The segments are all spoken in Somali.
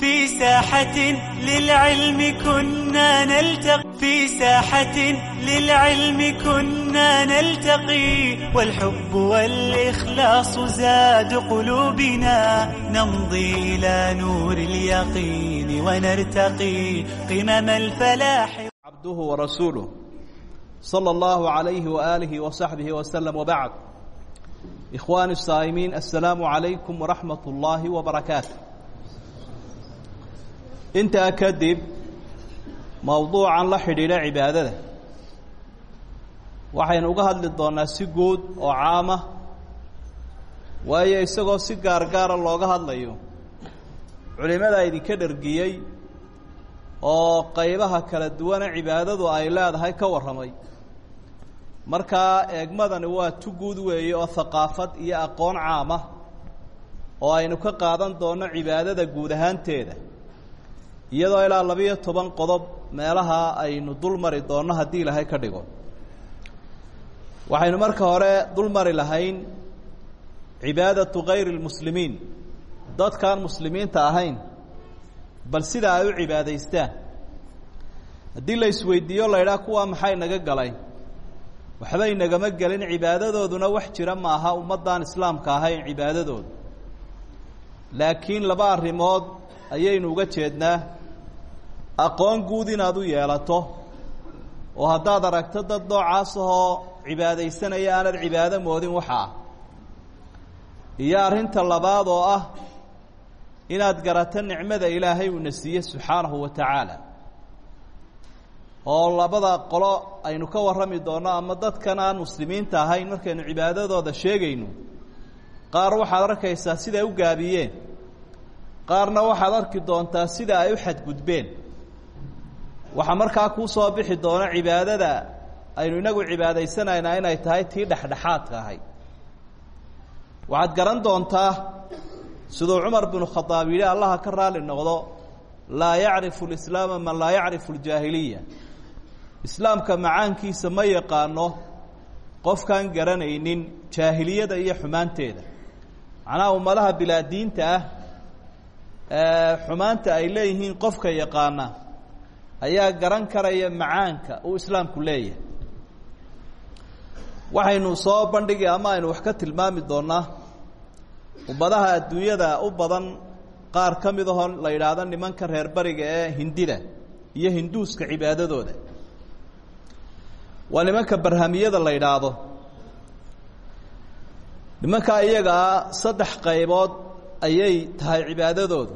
في ساحة للعلم كنا نلتقي في ساحة للعلم كنا نلتقي والحب والإخلاص زاد قلوبنا نمضي إلى نور اليقين ونرتقي قمم الفلاح عبده ورسوله صلى الله عليه وآله وصحبه وسلم وبعد إخواني الصائمين السلام عليكم ورحمة الله وبركاته intaa kadib mowduucan la xidhiidha cibaadada. Waxaynu uga hadli doonnaa si guud oo caama waayo isagoo si gaargaara looga hadlayo culimada idinka dhergiyey oo qaybaha kala duwana cibaadadu ay leedahay ka warramay. Markaa eegmadani waa tu guud weeye oo haqaafad iyo aqoon caama oo aynu ka qaadan doonno cibaadada guud ahaanteeda iyadoo ilaa labiyo toban qodob meelaha aynu dul mari doonno haddii ilaahay ka dhigo. Waxaynu marka hore dul mari lahayn cibaadatu kayri lmuslimiin dadkaan muslimiinta ahayn bal sida ay u cibaadaystaan. Haddii la isweydiiyo la ydhaha kuwaa maxay naga galay? Waxbay nagama gelin cibaadadooduna wax jira ma aha ummaddaan islaamka ahayn cibaadadooda laakiin laba arrimood ayaynu uga jeednaa aqoon guud inaad u yeelato. Oo haddaad aragto dad noocaas ahoo cibaadaysanaya aanad cibaado moodin waxa ah. Iyo arrinta labaad oo ah inaad garato nicmada ilaahay uuna siiye subxaanahu wa tacaala. Oo labada qolo aynu ka warrami doonno ama dadkan aan muslimiinta ahayn markaynu cibaadadooda sheegayno qaar waxaad arkaysaa siday u gaabiyeen qaarna waxaad arki doontaa sida ay u xadgudbeen. Waxaa markaa kuu soo bixi doona cibaadada aynu inagu cibaadaysanaynaa inay tahay tii dhexdhexaadka ahayd waxaad garan doontaa siduu cumar binu khadaab yidhi allaha ka raali noqdo laa yacrifu lislaama man laa yacrifu ljaahiliya islaamka macaankiisa ma yaqaano qofkaan garanaynin jaahiliyada iyo xumaanteeda. Macnaha ummadaha bilaadiinta ah xumaanta ay leeyihiin qofka yaqaana ayaa garan karaya macaanka uu islaamku leeyahay. Waxaynu soo bandhigi ama aynu wax ka tilmaami doonaa ummadaha adduunyada u badan qaar ka mid ahoo la yidhaahdo nimanka reer bariga ee hindida iyo hinduuska cibaadadooda. Waa nimanka barhamiyada la yidhaahdo. Nimankaa iyagaa saddex qaybood ayay tahay cibaadadoodu.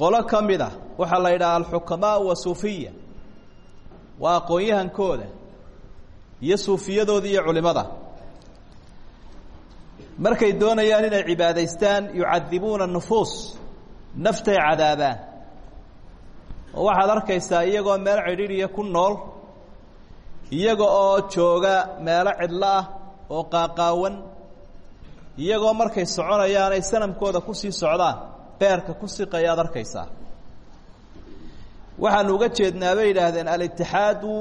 Qolo ka mid a waxaa la yidhaha wa suufiya waa aqoon-yahankooda iyo suufiyadooda iyo culimada markay doonayaan inay cibaadaystaan yucadibuuna nufuus naftay cadaabaan. Oo waxaad arkaysaa iyagoo meel cidhiidhiya ku nool iyaga oo jooga meelo cidlo ah oo qaaqaawan iyagoo markay soconayaan ay sanamkooda ku sii socdaan beerka ku siqaya ad arkaysaa. Waxaanu uga jeednaa bay yidhaahdeen alitixaadu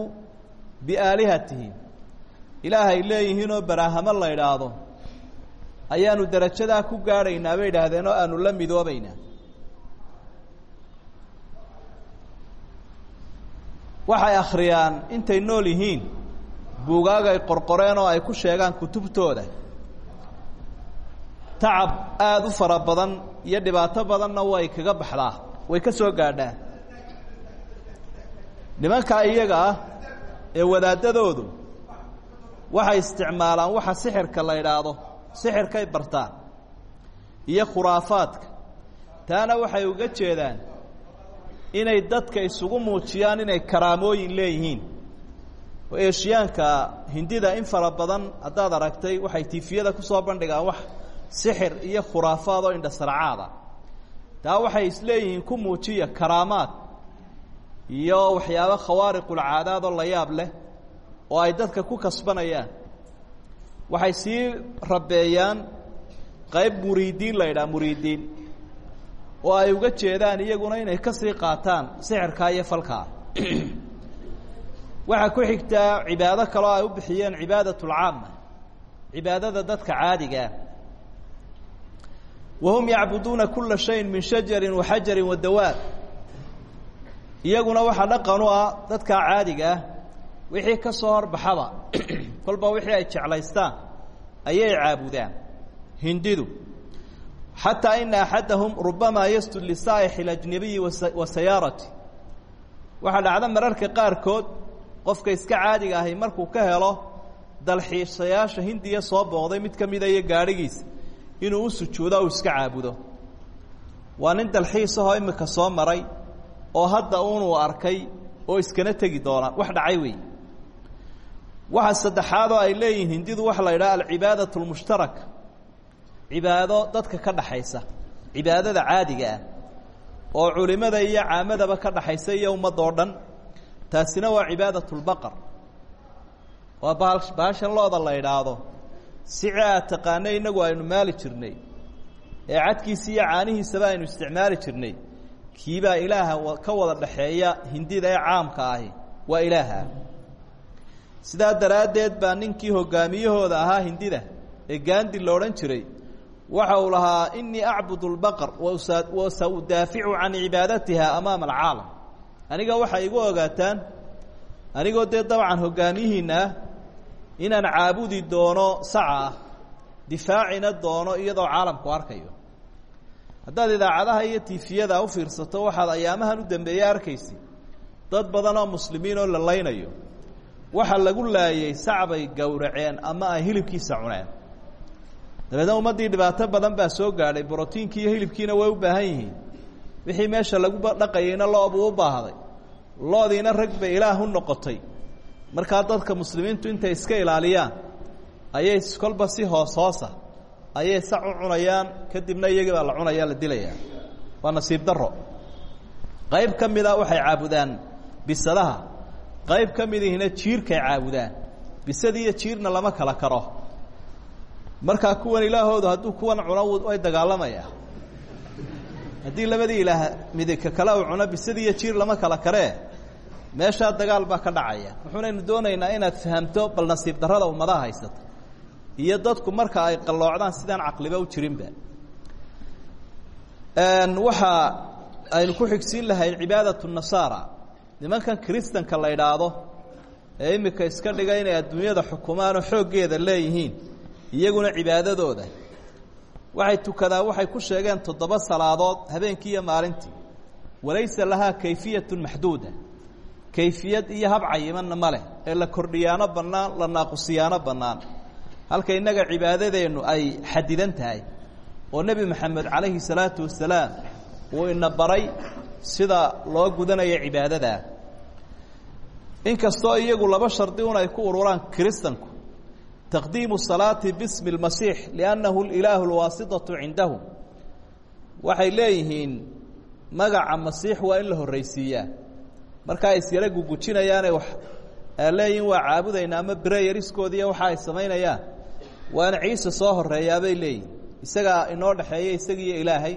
biaalihatihim ilaahay leeyihiinoo baraahamo la idhaahdo ayaanu derajadaa ku gaadhaynaa bay yidhaahdeen oo aanu la midoobaynaa waxay akhriyaan intay nool yihiin buugaag ay qorqoreen oo ay ku sheegaan kutubtooda tacab aada u fara badan iyo dhibaato badanna way kaga baxdaa way ka soo gaadhaa. Nimankaa iyaga ah ee wadaadadoodu waxay isticmaalaan waxa sixirka la idhaahdo sixirkay bartaan iyo khuraafaadka. Taana waxay uga jeedaan inay dadka isugu muujiyaan inay karaamooyin leeyihiin. Oo eeshiyaanka hindida in fara badan haddaad aragtay waxay tiifiyada ku soo bandhigaan wax sixir iyo khuraafaad oo indhasarcaada taa waxay isleeyihiin ku muujiya karaamaad iyo waxyaabo khawaariqulcaadaad oo la leh oo ay dadka ku kasbanayaan. Waxay sii rabeeyaan qayb muriidiin la yidhaha muriidiin oo ay uga jeedaan iyaguna inay ka sii qaataan sixirkaa iyo falkaa waxaa ku xigtaa cibaado kaloo ay u bixiyeen cibaadat lcaama cibaadada dadka caadigaa wahum yacbuduuna kula shayin min shajarin wa xajarin wa dawaab iyaguna waxaa dhaqan u ah dadkaa caadiga ah wixii ka soo horbaxaba. kolba wixii ay jeclaystaan ayay caabudaan. Hindidu xataa ina axadahum rubamaa yastud lisaa'ixi اlajnabiyi wa sayaarati. Waxaa dhacda mararka qaarkood qofka iska caadiga ahi markuu ka helo dalxiisayaasha hindiya soo booqday mid ka mida iyo gaadhigiisa inuu u sujuudo u iska caabudo. Waa nin dalxiisahoo imika soo maray oo hadda uunuu arkay oo iskana tegi doona. Wax dhacay weey. Waxa saddexaad ay leeyihiin hindidu waxa la yidhaha alcibaadat lmushtaraka cibaado dadka ka dhaxaysa. Cibaadada caadiga ah. Oo culimada iyo caamadaba ka dhaxaysa iyo ummadda oo dhan. Taasina waa cibaadat lbaqar waa bahashan looda la idhaahdo sici taqaana inagu aynu maali jirnay. Ee cadkiisa iyo caanihiisaba aynu isticmaali jirnay. Kiibaa ilaaha ka wada dhaxeeya hindida ee caamka ahi waa ilaaha. Sidaa daraaddeed baa ninkii hogaamiyahooda ahaa hindida ee gaandi la odhan jiray waxa uu lahaa inii acbudu lbaqar wa sa udaaficu can cibaadatiha amaama alcaalam aniga waxay igu ogaataan anigoo dee dabcan hogaamiyihiina ah inaan caabudi doono saca ah difaacina doono iyadoo caalamku arkayo. Haddaad idaacadaha iyo tifiyada u fiirsato waxaad ayaamahan u dambeeye arkaysa dad badan oo muslimiin oo la laynayo waxa lagu laayay sacbay gowraceen ama ay hilibkiisa cuneen. Dabeedna ummaddii dhibaato badan baa soo gaadhay brotiinkii iyo hilibkiina way u baahan yihiin. Wixii meesha lagu dhaqayeyna loobuu u baahday. Loodiina rag bay ilaah u noqotay markaa dadka muslimiintu intay iska ilaaliyaan ayay kolba si hoos hoosa ayay sac u cunayaan kadibna iyagii baa la cunaya la dilayaa waa nasiib daro qayb ka waxay caabudaan bisadaha. Qayb ka midihina jiirkay caabudaan. Bisadi iyo jiirna lama kala karo. Markaa kuwan ilaahoodu hadduu kuwan cuno way dagaalamayaa haddii labadii ilaah midika kale uu cuno bisadi iyo jiir lama kala karee meeshaa dagaal baa ka dhacaya. Wuxuunaynu doonaynaa inaad fahamto bal nasiib darrada ummadaha haysata iyo dadku marka ay qalloocdaan sidaan caqliba u jirinba. Waxa aynu ku xigsiin lahayn cibaadatu nasaara. Nimankan kristanka la idhaahdo ee imika iska dhiga inay adduunyada xukumaanoo xooggeeda leeyihiin iyaguna cibaadadooda. Waxay tukadaan waxay ku sheegeen toddoba salaadood habeenkii iyo maalintii. Walaysa lahaa kayfiyatu maxduuda kayfiyad iyo hab cayimanna ma leh. Ee la kordhiyaano bannaan la naaqusiyaano bannaan. Halka innaga cibaadadeennu ay xadidan tahay oo nebi moxamed calayhi salaatu wasalaam uu ina baray sida loo gudanayo cibaadadaa inkastoo iyagu laba shardi un ay ku ururaan kiristanku taqdiimu salaati bismi اlmasiix liannahu ilaahu lwaasitatu cindahum waxay leeyihiin magaca masiix waa in la horraysiiyaa markaa isyara gugujinayaanay wax leeyihiin waa caabudayna ama breyariskoodiiyo waxa ay samaynayaan. Waa in ciise soo horeeyaabay leeyihiin isagaa inoo dhexeeya isagiiyo ilaahay.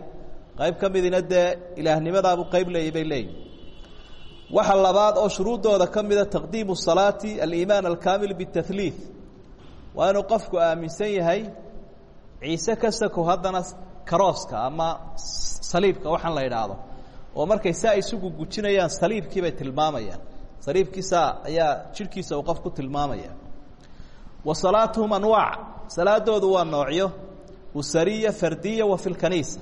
Qayb ka midina dee ilaahnimadaabuu qayb leeyay bay waxa labaad oo shuruuddooda ka mida taqdiimu salaati aliimaan alkaamil bitahliid waa inuu qofku aaminsan yahay ciise ka sako haddana karooska ama saliibka waxaan la idhaahdo oo markay saa isugu gujinayaan saliibkii bay tilmaamayaan. Saliibkiisa ayaa jidhkiisa uu qof ku tilmaamaya. Wa salaatuhum anwaac. Salaadoodu waa noocyo. Usariya fardiya wa fi lkaniisa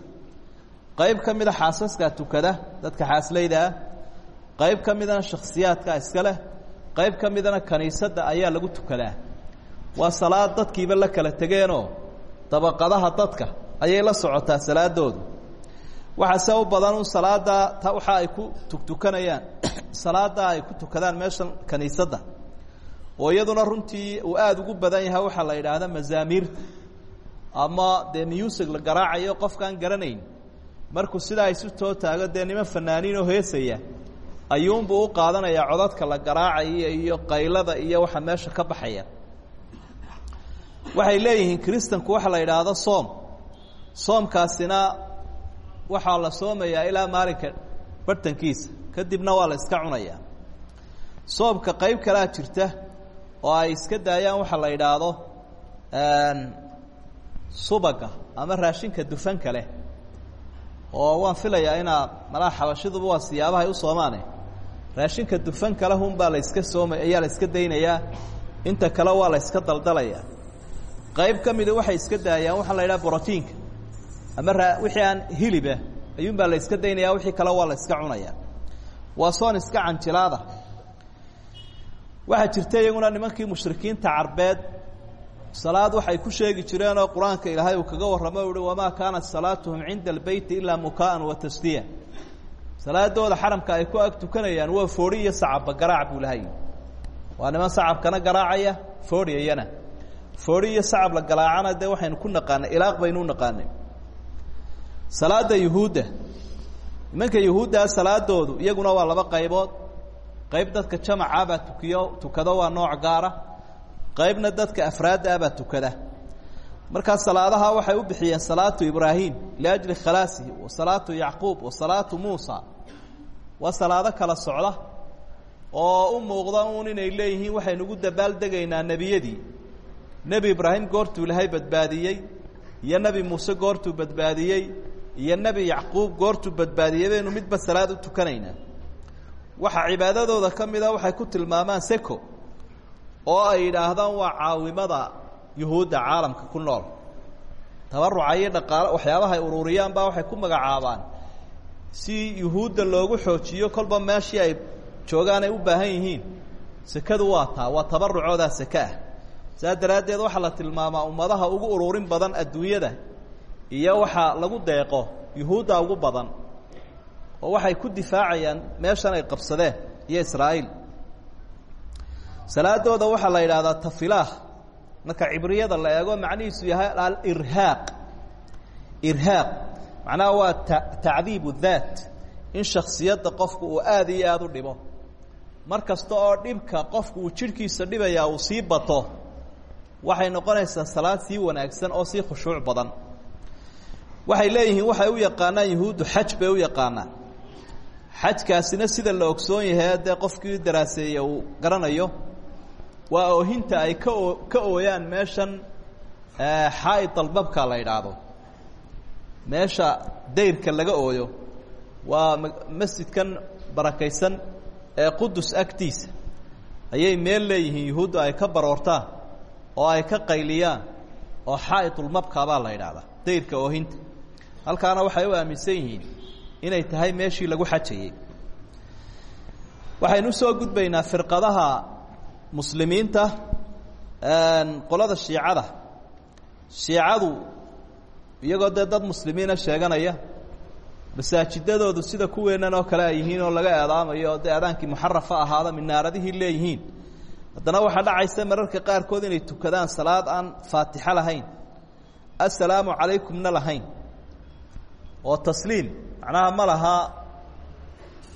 qayb ka mida xaasaskaa tukada dadka xaaslaydaa qayb ka midana shakhsiyaadkaa iska qayb ka midana ayaa lagu tukadaa. Waa salaad dadkiiba la kala tegeenoo dabaqadaha dadka ayay la socotaa salaadoodu waxaase u badan ta waxa ay ku tugtukanayaan. Salaaddaa ay ku tukadaan meeshan kaniisadda oo iyaduna runtii uu aada ugu badan yahay waxaa la yidhaahda mazaamiirta ama dee music la garaacayo qofkaan garanayn. Markuu sidaa isu too taago dee niman fanaaniinoo heesaya. Ayuunbuu u qaadanayaa codadka la garaacaya iyo qaylada iyo waxa meesha ka baxaya. Waxay leeyihiin kristanku waxa la yidhaahdo soom. Soomkaasina waxaa la soomayaa ilaa maalinka bartankiisa. Kadibna waa la iska cunayaa. Soomka qayb kalaa jirta oo ay iska daayaan waxa la yidhaahdo subaga ama raashinka dufanka leh. Oo waan filayaa inaa malaha xabashiduba waa siyaabaha u soomaane. Raashinka dufanka leh unbaa la yska sooma ayaa la iska daynayaa inta kale waa la yska daldalayaa qayb ka mida waxay iska daayaan waxaa la yidhaha brotiinka ama raa wixii aan hiliba ayuunbaa la yska daynaya wixii kale waa la yska cunaya waa soon iska canjilaada. Waxaa jirta iyaguna nimankii mushrikiinta carbeed. Salaad waxay ku sheegi jireenoo qur'aanka ilaahay uu kaga warramo uhi wamaa kaanat salaatuhum cinda albeyti ilaa mukaa'an wa tasdiya. Salaadooda xaramka ay ku ag waa foori iyo sacabba garaac buu lahay. Waa niman sacabkana garaacaya fooriyayana foori iyo sacab la garaacana dee waxaynu ku naqaanay ilaaq baynu naqaanay salaada yuhuudda. Nimanka yuhuuddaa salaadoodu iyaguna waa laba qaybood. Qayb dadka jamacaabaa tukiyo tukado waa nooc gaara. Qaybna dadka afraadda abaa tukada. Markaa salaadaha waxay u bixiyeen salaatu ibraahim liajli khalaasihi wa salaatu yacquub wa salaatu muusa. Waa salaado kala socda oo u muuqda uun inay leeyihiin waxaynugu dabaaldegaynaa nebiyadii. Nebi ibraahim goortuu ilaahay badbaadiyey iyo nebi muuse goortuu badbaadiyey iyo nebi yacquub goortuu badbaadiyey baynu midba salaad u tukanaynaa waxaa cibaadadooda ka mida waxay ku tilmaamaan seko oo ay yidhaahdaan waa caawimada yuhuudda caalamka ku nool. Tabaruca iyo dhaqaalo waxyaabaha ay ururiyaan baa waxay ku magacaabaan si yuhuudda loogu xoojiyo kolba meeshii ay joogaan ay u baahan yihiin sekadu waa taa waa tabarucoodaa seke ah. Saas daraaddeed waxaa la tilmaamaa ummadaha ugu ururin badan adduunyada iyo waxaa lagu deeqo yuhuudda ugu badan oo waxay ku difaacayaan meeshan ay qabsadeen iyo israa'iil. Salaadooda waxaa la yidhaahdaa tafilaah marka cibriyada la eego macnihiisu yahay alirhaaq irhaaq. Macnaha waa ta tacdiibu daat in shaksiyadda qofku uu aada iyo aada u dhibo. Mar oo dhibka qofku uu jidhkiisa dhibayaa uu sii bato waxay noqonaysaa salaad sii wanaagsan oo sii khushuuc badan waxay leeyihiin waxay u yaqaanaan yuhuuddu xaj bay u yaqaanaan. Xajkaasina sida la ogsoon yahay dee qofkii daraaseeye uu garanayo waa oohinta ay ka ka ooyaan meeshan xaa'id albabka la yidhaahdo. Meesha dayrka laga ooyo waa masjidkan barakaysan ee qudus agtiisa. Ayay meel leeyihiin yuhuuddu ay ka baroortaan oo ay ka qayliyaan oo xaa'idulmabka baa la yidhaahdaa dayrka oohinta halkaana waxay u aaminsan yihiin inay tahay meeshii lagu xajayey waxaynu u soo gudbaynaa firqadaha muslimiinta qolada shiicada. Shiicadu iyagoo dad muslimiina sheeganaya masaajidadoodu sida kuweennan oo kale yihiin oo laga eedaamayo oo dee ahaada minaaradihii leeyihiin. Haddana waxaa dhacaysa mararka qaarkood inay tukadaan salaad aan faatixo lahayn assalaamu calaykumna lahayn oo tasliim macnaha ma laha.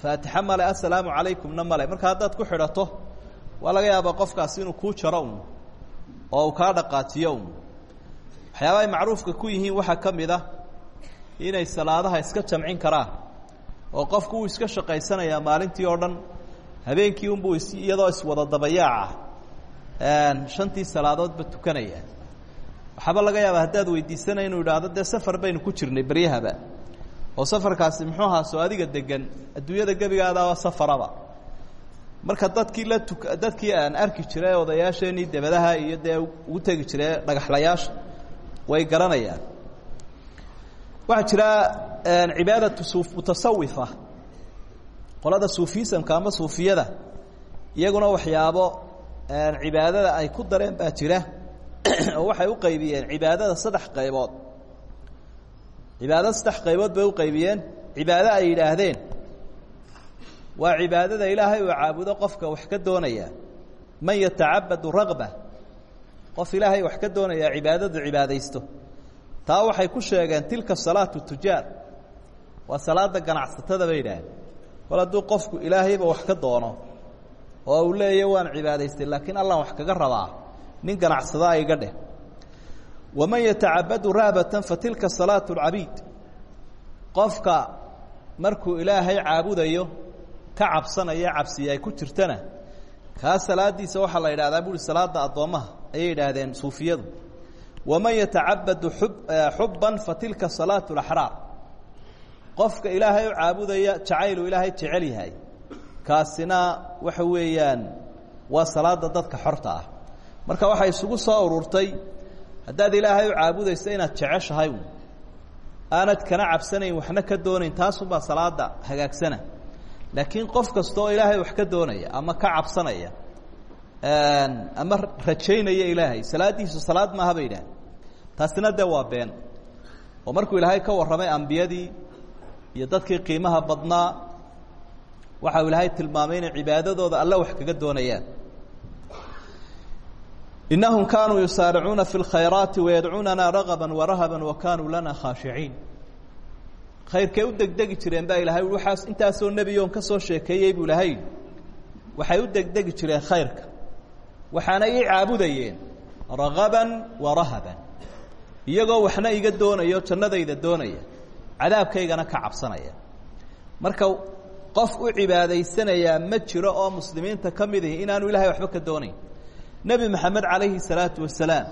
Faatixo male assalaamu calaykumna male marka haddaad ku xidhato waa laga yaabaa qofkaasi inuu kuu jaro oo uu kaa dhaqaajiyo un macruufka ku yihiin waxaa ka ah inay salaadaha iska jamcin karaan oo qofku uu iska shaqaysanayaa maalintii oo dhan. Habeenkii unbuu iyadoo iswada dabayaaca shantii salaadoodba tukanaya waxaaba laga yaabaa haddaad weydiisanay inuu idhaahdo dee safar baynu ku jirnay beryahaba oo safarkaasi muxuu ahaa soo adiga degan adduunyada gebigaadaaba safaraba. Marka dadkii la tuk dadkii aan arki jiray odayaasheenii debadaha iyo dee ugu tegi jiray dhagaxlayaasha way garanayaan. Waxaa jira cibaadatu su mutasawifa qolada suufisamka ama suufiyada iyaguna waxyaabo cibaadada ay ku dareen baa jira oo waxay u qaybiyeen cibaadada saddex qaybood. Cibaadada saddex qaybood bay u qaybiyeen. Cibaado ay yidhaahdeen. Waa cibaadada ilaahay uu caabudo qofka wax ka doonaya. Man yatacabadu ragba. Qof ilaahay wax ka doonaya cibaadadu cibaadaysto. Taa waxay ku sheegeen tilka salaatu tujaar. Waa salaada ganacsatada bay yidhaaheen kol hadduu qofku ilaahayba wax ka doono oo uu leeya waan cibaadaystay laakiin allaan wax kaga rabaa nin ganacsadaa iga dheh. Waman yatacabadu rahbatan fa tilka salaatu lcabiid qofka markuu ilaahay caabudayo ka cabsanaya cabsiya ay ku jirtana kaa salaadiisa waxaa la yidhahdaa buuri salaada addoommaha ayay yidhaahdeen suufiyadu. Waman yatacabadu xub xubban fatilka salaatu اlaxraar qofka ilaahay caabudaya jacaylu ilaahay jecel yahay. Kaasina waxa weeyaan waa salaada dadka xorta ah marka waxay isugu soo ururtay haddaad ilaahay u caabudayso inaad jeceshahay aanad kana cabsanayn waxna ka doonayn taasunbaa salaada hagaagsana. Laakiin qof kasta oo ilaahay wax ka doonaya ama ka cabsanaya ama rajaynaya ilaahay salaaddiisu salaad maaha bay idhaah taasina dee waa been. Oo markuu ilaahay ka warramay ambiyadii iyo dadkii qiimaha badnaa waxa uu ilaahay tilmaamay inay cibaadadooda alle wax kaga doonayaan inahum kaanuu yusaaricuuna fi اlkhayraati wayadcuunana ragaba warahaba wakanuu lana khaashiciin khayrkay u degdegi jireen baa ilahay waaas intaasoo nebiyoon ka soo sheekeeyey buu ilahay waxay u degdegi jireen khayrka waxaana ii caabudayeen ragaban wa rahaban iyagoo waxna iga doonayo jannadayda doonaya cadaabkaygana ka cabsanaya marka qof u cibaadaysanayaa ma jiro oo muslimiinta ka mid inaanu ilahay waxba ka doonayn nebi maxamed calayhi salaatu wasalaam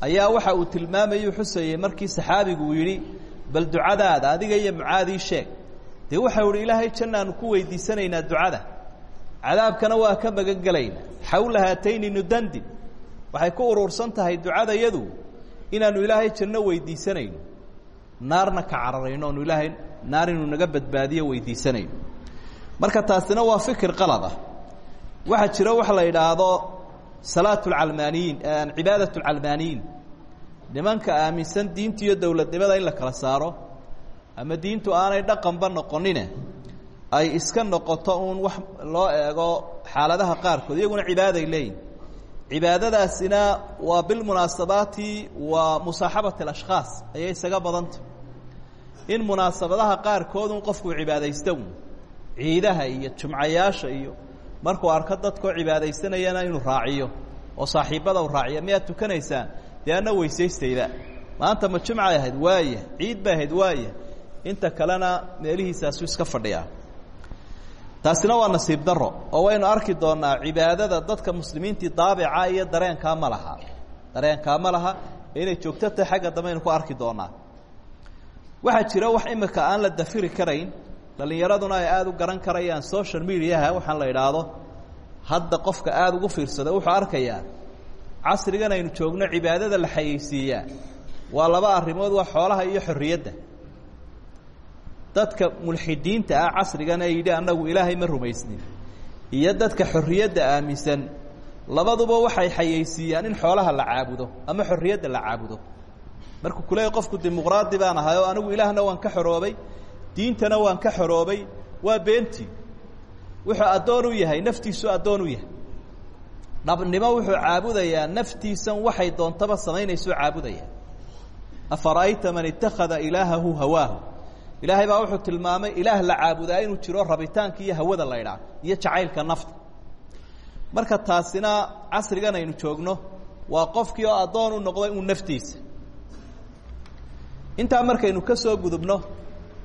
ayaa waxa uu tilmaamayuu xusayey markii saxaabigu uu bal ducadaada adiga iyo mucaadii sheeg. Dee waxau ihi ilaahay jannaanu ku weydiisanaynaa ducada. Cadaabkana waa ka magan gelayna xawla haatayni nudandin waxay ku urursan tahay ducadayadu inaanu ilaahay janno weydiisanayno. Naarna ka cararayno oonu ilaahay naar inuu naga badbaadiyo weydiisanayno. Marka taasina waa fikir qalad ah. Waxaa jiro waxa la idhaahdo salaat lcalmaaniyiin cibaadat lcalmaaniyiin nimanka aaminsan diinta iyo dowladnimada in la kala saaro ama diintu aanay dhaqanba noqonine ay iska noqoto uun wax loo eego xaaladaha qaarkood iyaguna cibaaday leeyihiin cibaadadaasina waa bilmunaasabaati wa musaaxabat alashkhaas ayay isaga badanta in munaasabadaha qaarkood un qofkuu cibaadaysta un ciidaha iyo jumcayaasha iyo markuu arko dadkoo cibaadaysanayana inuu raaciyo oo saaxiibbada u raaciya miyaad tukanaysaan? Dee anna weysaystayda. Maanta ma jumcay ahayd? Waaya ciid bay ahayd? Waaya inta kalena meelihiisaasu iska fadhiyaa. Taasina waa nasiib daro oo waynu arki doonaa cibaadada dadka muslimiintii daabica iyo dareenkaa ma laha. Dareenkaa ma laha inay joogto tahay xagga dambe aynu ku arki doonaa waxaa jira wax imika aan la dafiri karayn dhalinyaraduna ay aada u garan karayaan social mediaha waxaan la idhaahdo hadda qofka aada ugu fiirsada wuxuu arkayaa casrigan aynu joogno cibaadada la xayeysiiyaa. Waa laba arrimood waa xoolaha iyo xorriyadda. Dadka mulxidiinta ah casrigan ee yidhi annagu ilaahay ma rumaysnin. Iyo dadka xorriyadda aaminsan labaduba waxay xayeysiiyaan in xoolaha la caabudo ama xorriyadda la caabudo. Markuu kuleeya qofku dimuqraadi baan ahay anigu ilaahna waan ka xoroobay diintana waan ka xoroobay waa beentii wuxuu addoon u yahay naftiisu addoon u yahay. Dhabnimo wuxuu caabudayaa naftiisan waxay doontaba samaynaysuu caabudaya afara'ayta man ittakhada ilaahahu hawaahu. Ilaahay baa wuxuu tilmaamay ilaah la caabudaa inuu jiro rabitaanka iyo hawada la ydhaah iyo jacaylka nafta. Marka taasina casrigan aynu joogno waa qofkii oo addoon u noqday uu naftiisa. Intaa markaynu ka soo gudubno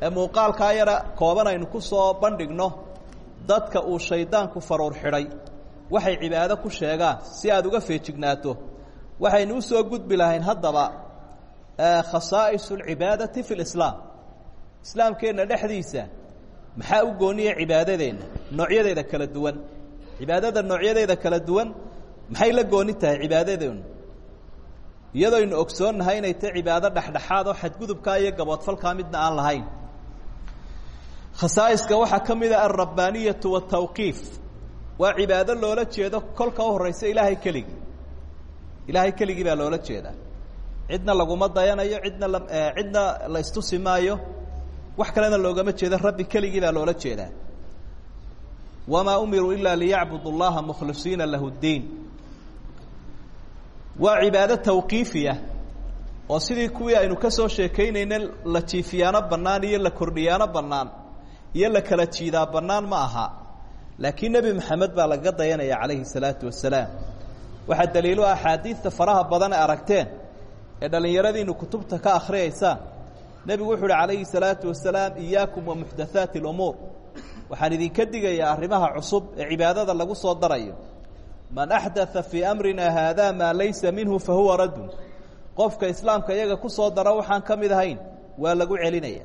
ee muuqaalkaa yara kooban aynu ku soo bandhigno dadka uu shaydaanku faruur xidhay. Waxay cibaado ku sheegaan si aada uga feejignaato. Waxaynu u soo gudbi lahayn haddaba khasaa'is اlcibaadati fi اlislaam islaamkeenna dhexdiisa maxaa u gooniya cibaadadeenna noocyadeeda kala duwan? Cibaadada noocyadeeda kala duwan maxay la gooni tahay cibaadadeenu? Iyadooynu ogsoonnahay inay tahay cibaado dhexdhexaad oo xadgudubkaa iyo gaboodfalkaa midna aan lahayn khasaa'iska waxaa ka mid a alrabbaaniyatu waatawqiif waa cibaado loola jeedo kolka u horraysa ilaahay keligii. Ilaahay keligii baa loola jeedaa. Cidna laguma dayanayo cidna la cidna la istusi maayo wax kalena loogama jeedo rabbi keligii baa loola jeedaa. Wamaa umiruu ilaa liyacbudu اllaha mukhlisiina lahu اddiin waa cibaado tawqiifiya oo sidii kuwii aynu ka soo sheekaynayna la jiifiyaano iyo la kordhiyaano bannaan iyo la kala jiidaa bannaan ma aha. Laakiin nebi maxamed baa lagaga dayanaya calayhi salaatu wasalaam waxaa daliilu axaadiidta faraha badan ee aragteen ee dhallinyaradiinu kutubta ka akhriyaysaan. Nebigu wuxu uhi calayhi salaatu wasalaam iyaakum wa muxdathaati اlumuur waxaan idinka digayaa arrimaha cusub ee cibaadada lagu soo darayo. Man axdaa fii amrina haada maa laysa minhu fahuwa raddun. Qofka islaamka iyaga ku soo dara waxaan ka mid ahayn waa lagu celinaya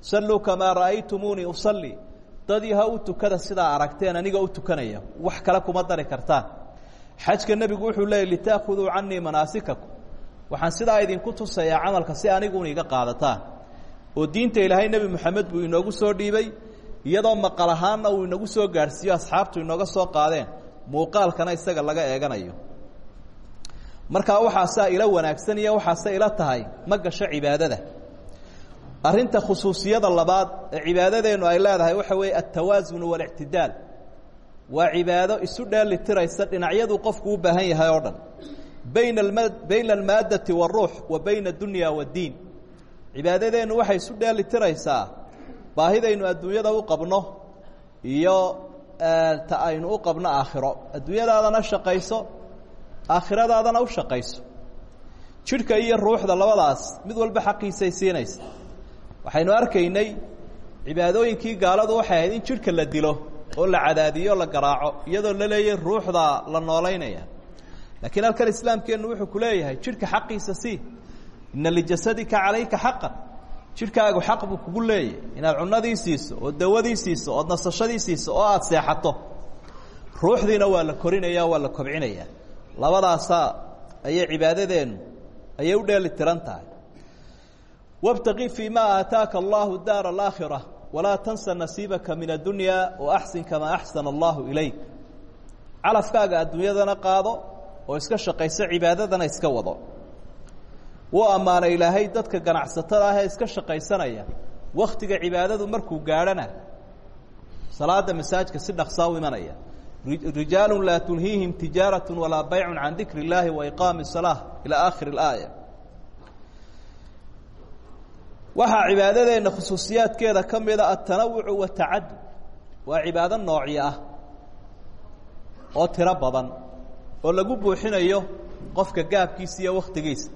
salluu kamaa ra'aytumuunii usalli. Dadii ha u tukada sidaa aragteen aniga u tukanaya. Wax kale kuma dari kartaan. Xajka nebigu wuxuu leeyay litaakhuduu canii manaasikakum. Waxaan sidaa idinku tusayaa camalka si aniguuna iga qaadataan. Oo diinta ilaahay nebi moxamed buu inoogu soo dhiibay iyadoo maqal ahaanna uu inagu soo gaadhsiiyo asxaabtu inooga soo qaadeen. Muuqaalkana isaga laga eeganayo. Markaa waxaasaa ila wanaagsan iyo waxaase ila tahay. Ma gasho cibaadada arrinta khusuusiyada labaad ee cibaadadeennu ay leedahay waxa weeye altawaasun waاlictidaal waa cibaado isu dheelitiraysa dhinacyaduu qofku u baahan yahay oo dhan. Alma bayna almaaddati wاruux wa bayna adunya waaddiin cibaadadeennu waxay isu dheelitiraysaa baahidaynu adduunyada u qabno iyo ta aynu u qabno aakhiro. Adduunyadaadana shaqayso aakhiradaadana u shaqayso. Jidhka iyo ruuxda labadaas mid walba xaqiisay siinaysa waxaynu arkaynay cibaadooyinkii gaaladu waxay ahayd in jidhka la dilo oo la cadaadiyo la garaaco iyadoo la leeyahy ruuxda la noolaynaya laakiin halkan islaamkeennu wuxuu ku leeyahay jidhka xaqiisa sii ina lijasadika calayka xaqan. Jidhkaagu xaq buu kugu leeyahy inaad cunadii siiso oo dawadii siiso ood nasashadii siiso oo aada seexato. Ruuxdiina waa la korinaya waa la kobcinaya labadaasaa ayay cibaadadeennu ayay u dheeli tiran tahay wاbtaqi fii ma aataaka allahu daara alaakhira walaa tansa nasiibaka min addunya waaxsin kamaa axsana allahu ilayk calafkaaga adduunyadana qaado oo iska shaqayso cibaadadana iska wado wuu ammaanay ilaahay dadka ganacsatada ah ee iska shaqaysanaya waktiga cibaadadu markuu gaadhana salaada masaajka si dhaqsaa u imanaya rijaalu laa tulhiihim tijaaraة walaa baycu can dikri اllaahi waiqaami الsalaaة ilى aakhiri اlaaya waxaa cibaadadeenna khusuusiyaadkeeda ka mida aلtanawucu watacadud waa cibaado noocyo ah oo tiro badan oo lagu buuxinayo qofka gaabkiisa iyo waktigiisa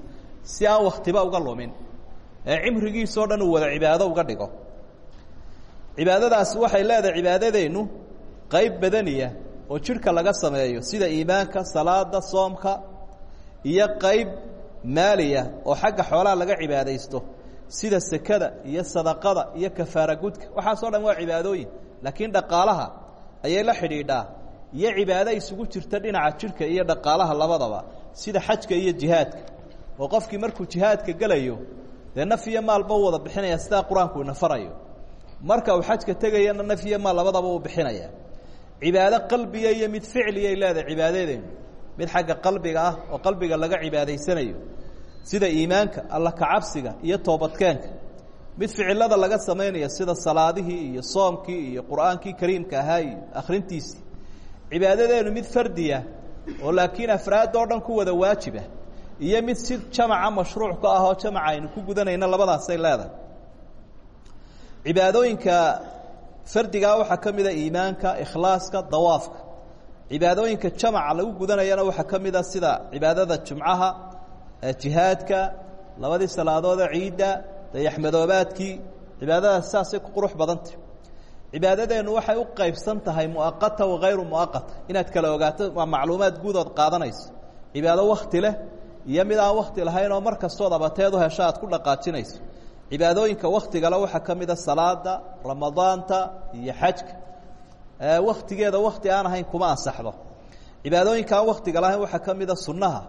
si aan waktiba uga lumin. Ee cimrigiisao dhan uu wada cibaado uga dhigo. Cibaadadaasi waxay leedahay cibaadadeennu qayb badaniya oo jidhka laga sameeyo sida iimaanka salaada soomka iyo qayb maaliya oo xagga xoolaha laga cibaadaysto sida sekada iyo sadaqada iyo kafaara gudka. Waxaasoo dhan waa cibaadooyin. Laakiin dhaqaalaha ayay la xidhiidhaa. Iyo cibaado isugu jirta dhinaca jidhka iyo dhaqaalaha labadaba sida xajka iyo jihaadka. Oo qofkii markuu jihaadka gelayo dee naf iyo maalba u wada bixinaya sidaa qur'aanku ina farayo. Marka uu xajka tegayana naf iyo maal labadaba uu bixinaya cibaado qalbiga iyo mid ficliyay leedahay cibaadadeenu mid xagga qalbiga ah oo qalbiga laga cibaadaysanayo sida iimaanka alla kacabsiga iyo toobadkeenka. Mid ficilada laga samaynayo sida salaadihii iyo soomkii iyo qur'aankii kariimka ahaa iyo akhrintiisii mid fardiya oo laakiin afraad oo dhan ku wada waajiba iyo mid si jamaca mashruuc ka ah oo jamaca aynu ku gudanayna labadaasay leedahay. Cibaadooyinka fardigaa waxaa ka mida iimaanka ikhlaaska dawaafka. Cibaadooyinka jamaca lagu gudanayana waxaa ka sida cibaadada jumcaha jihaadka labadii salaadoodee ciidda dayaxmadoobaadkii cibaadadaas saasay ku qurux badantah cibaadadeennu waxay u qaybsan tahay muaqata wagayru muaqata inaad kala ogaato waa macluumaad guudood qaadanayso cibaado wakti leh iyo mid aan wakti lahayn oo mar kastood abateed u hesho aad ku dhaqaajinayso. Cibaadooyinka waktigale waxaa ka mida salaada ramadaanta iyo xajka. Waktigeeda wakti aan ahayn kuma ansaxdo. Cibaadooyinka aan waktiga lahayn waxaa ka mida sunnaha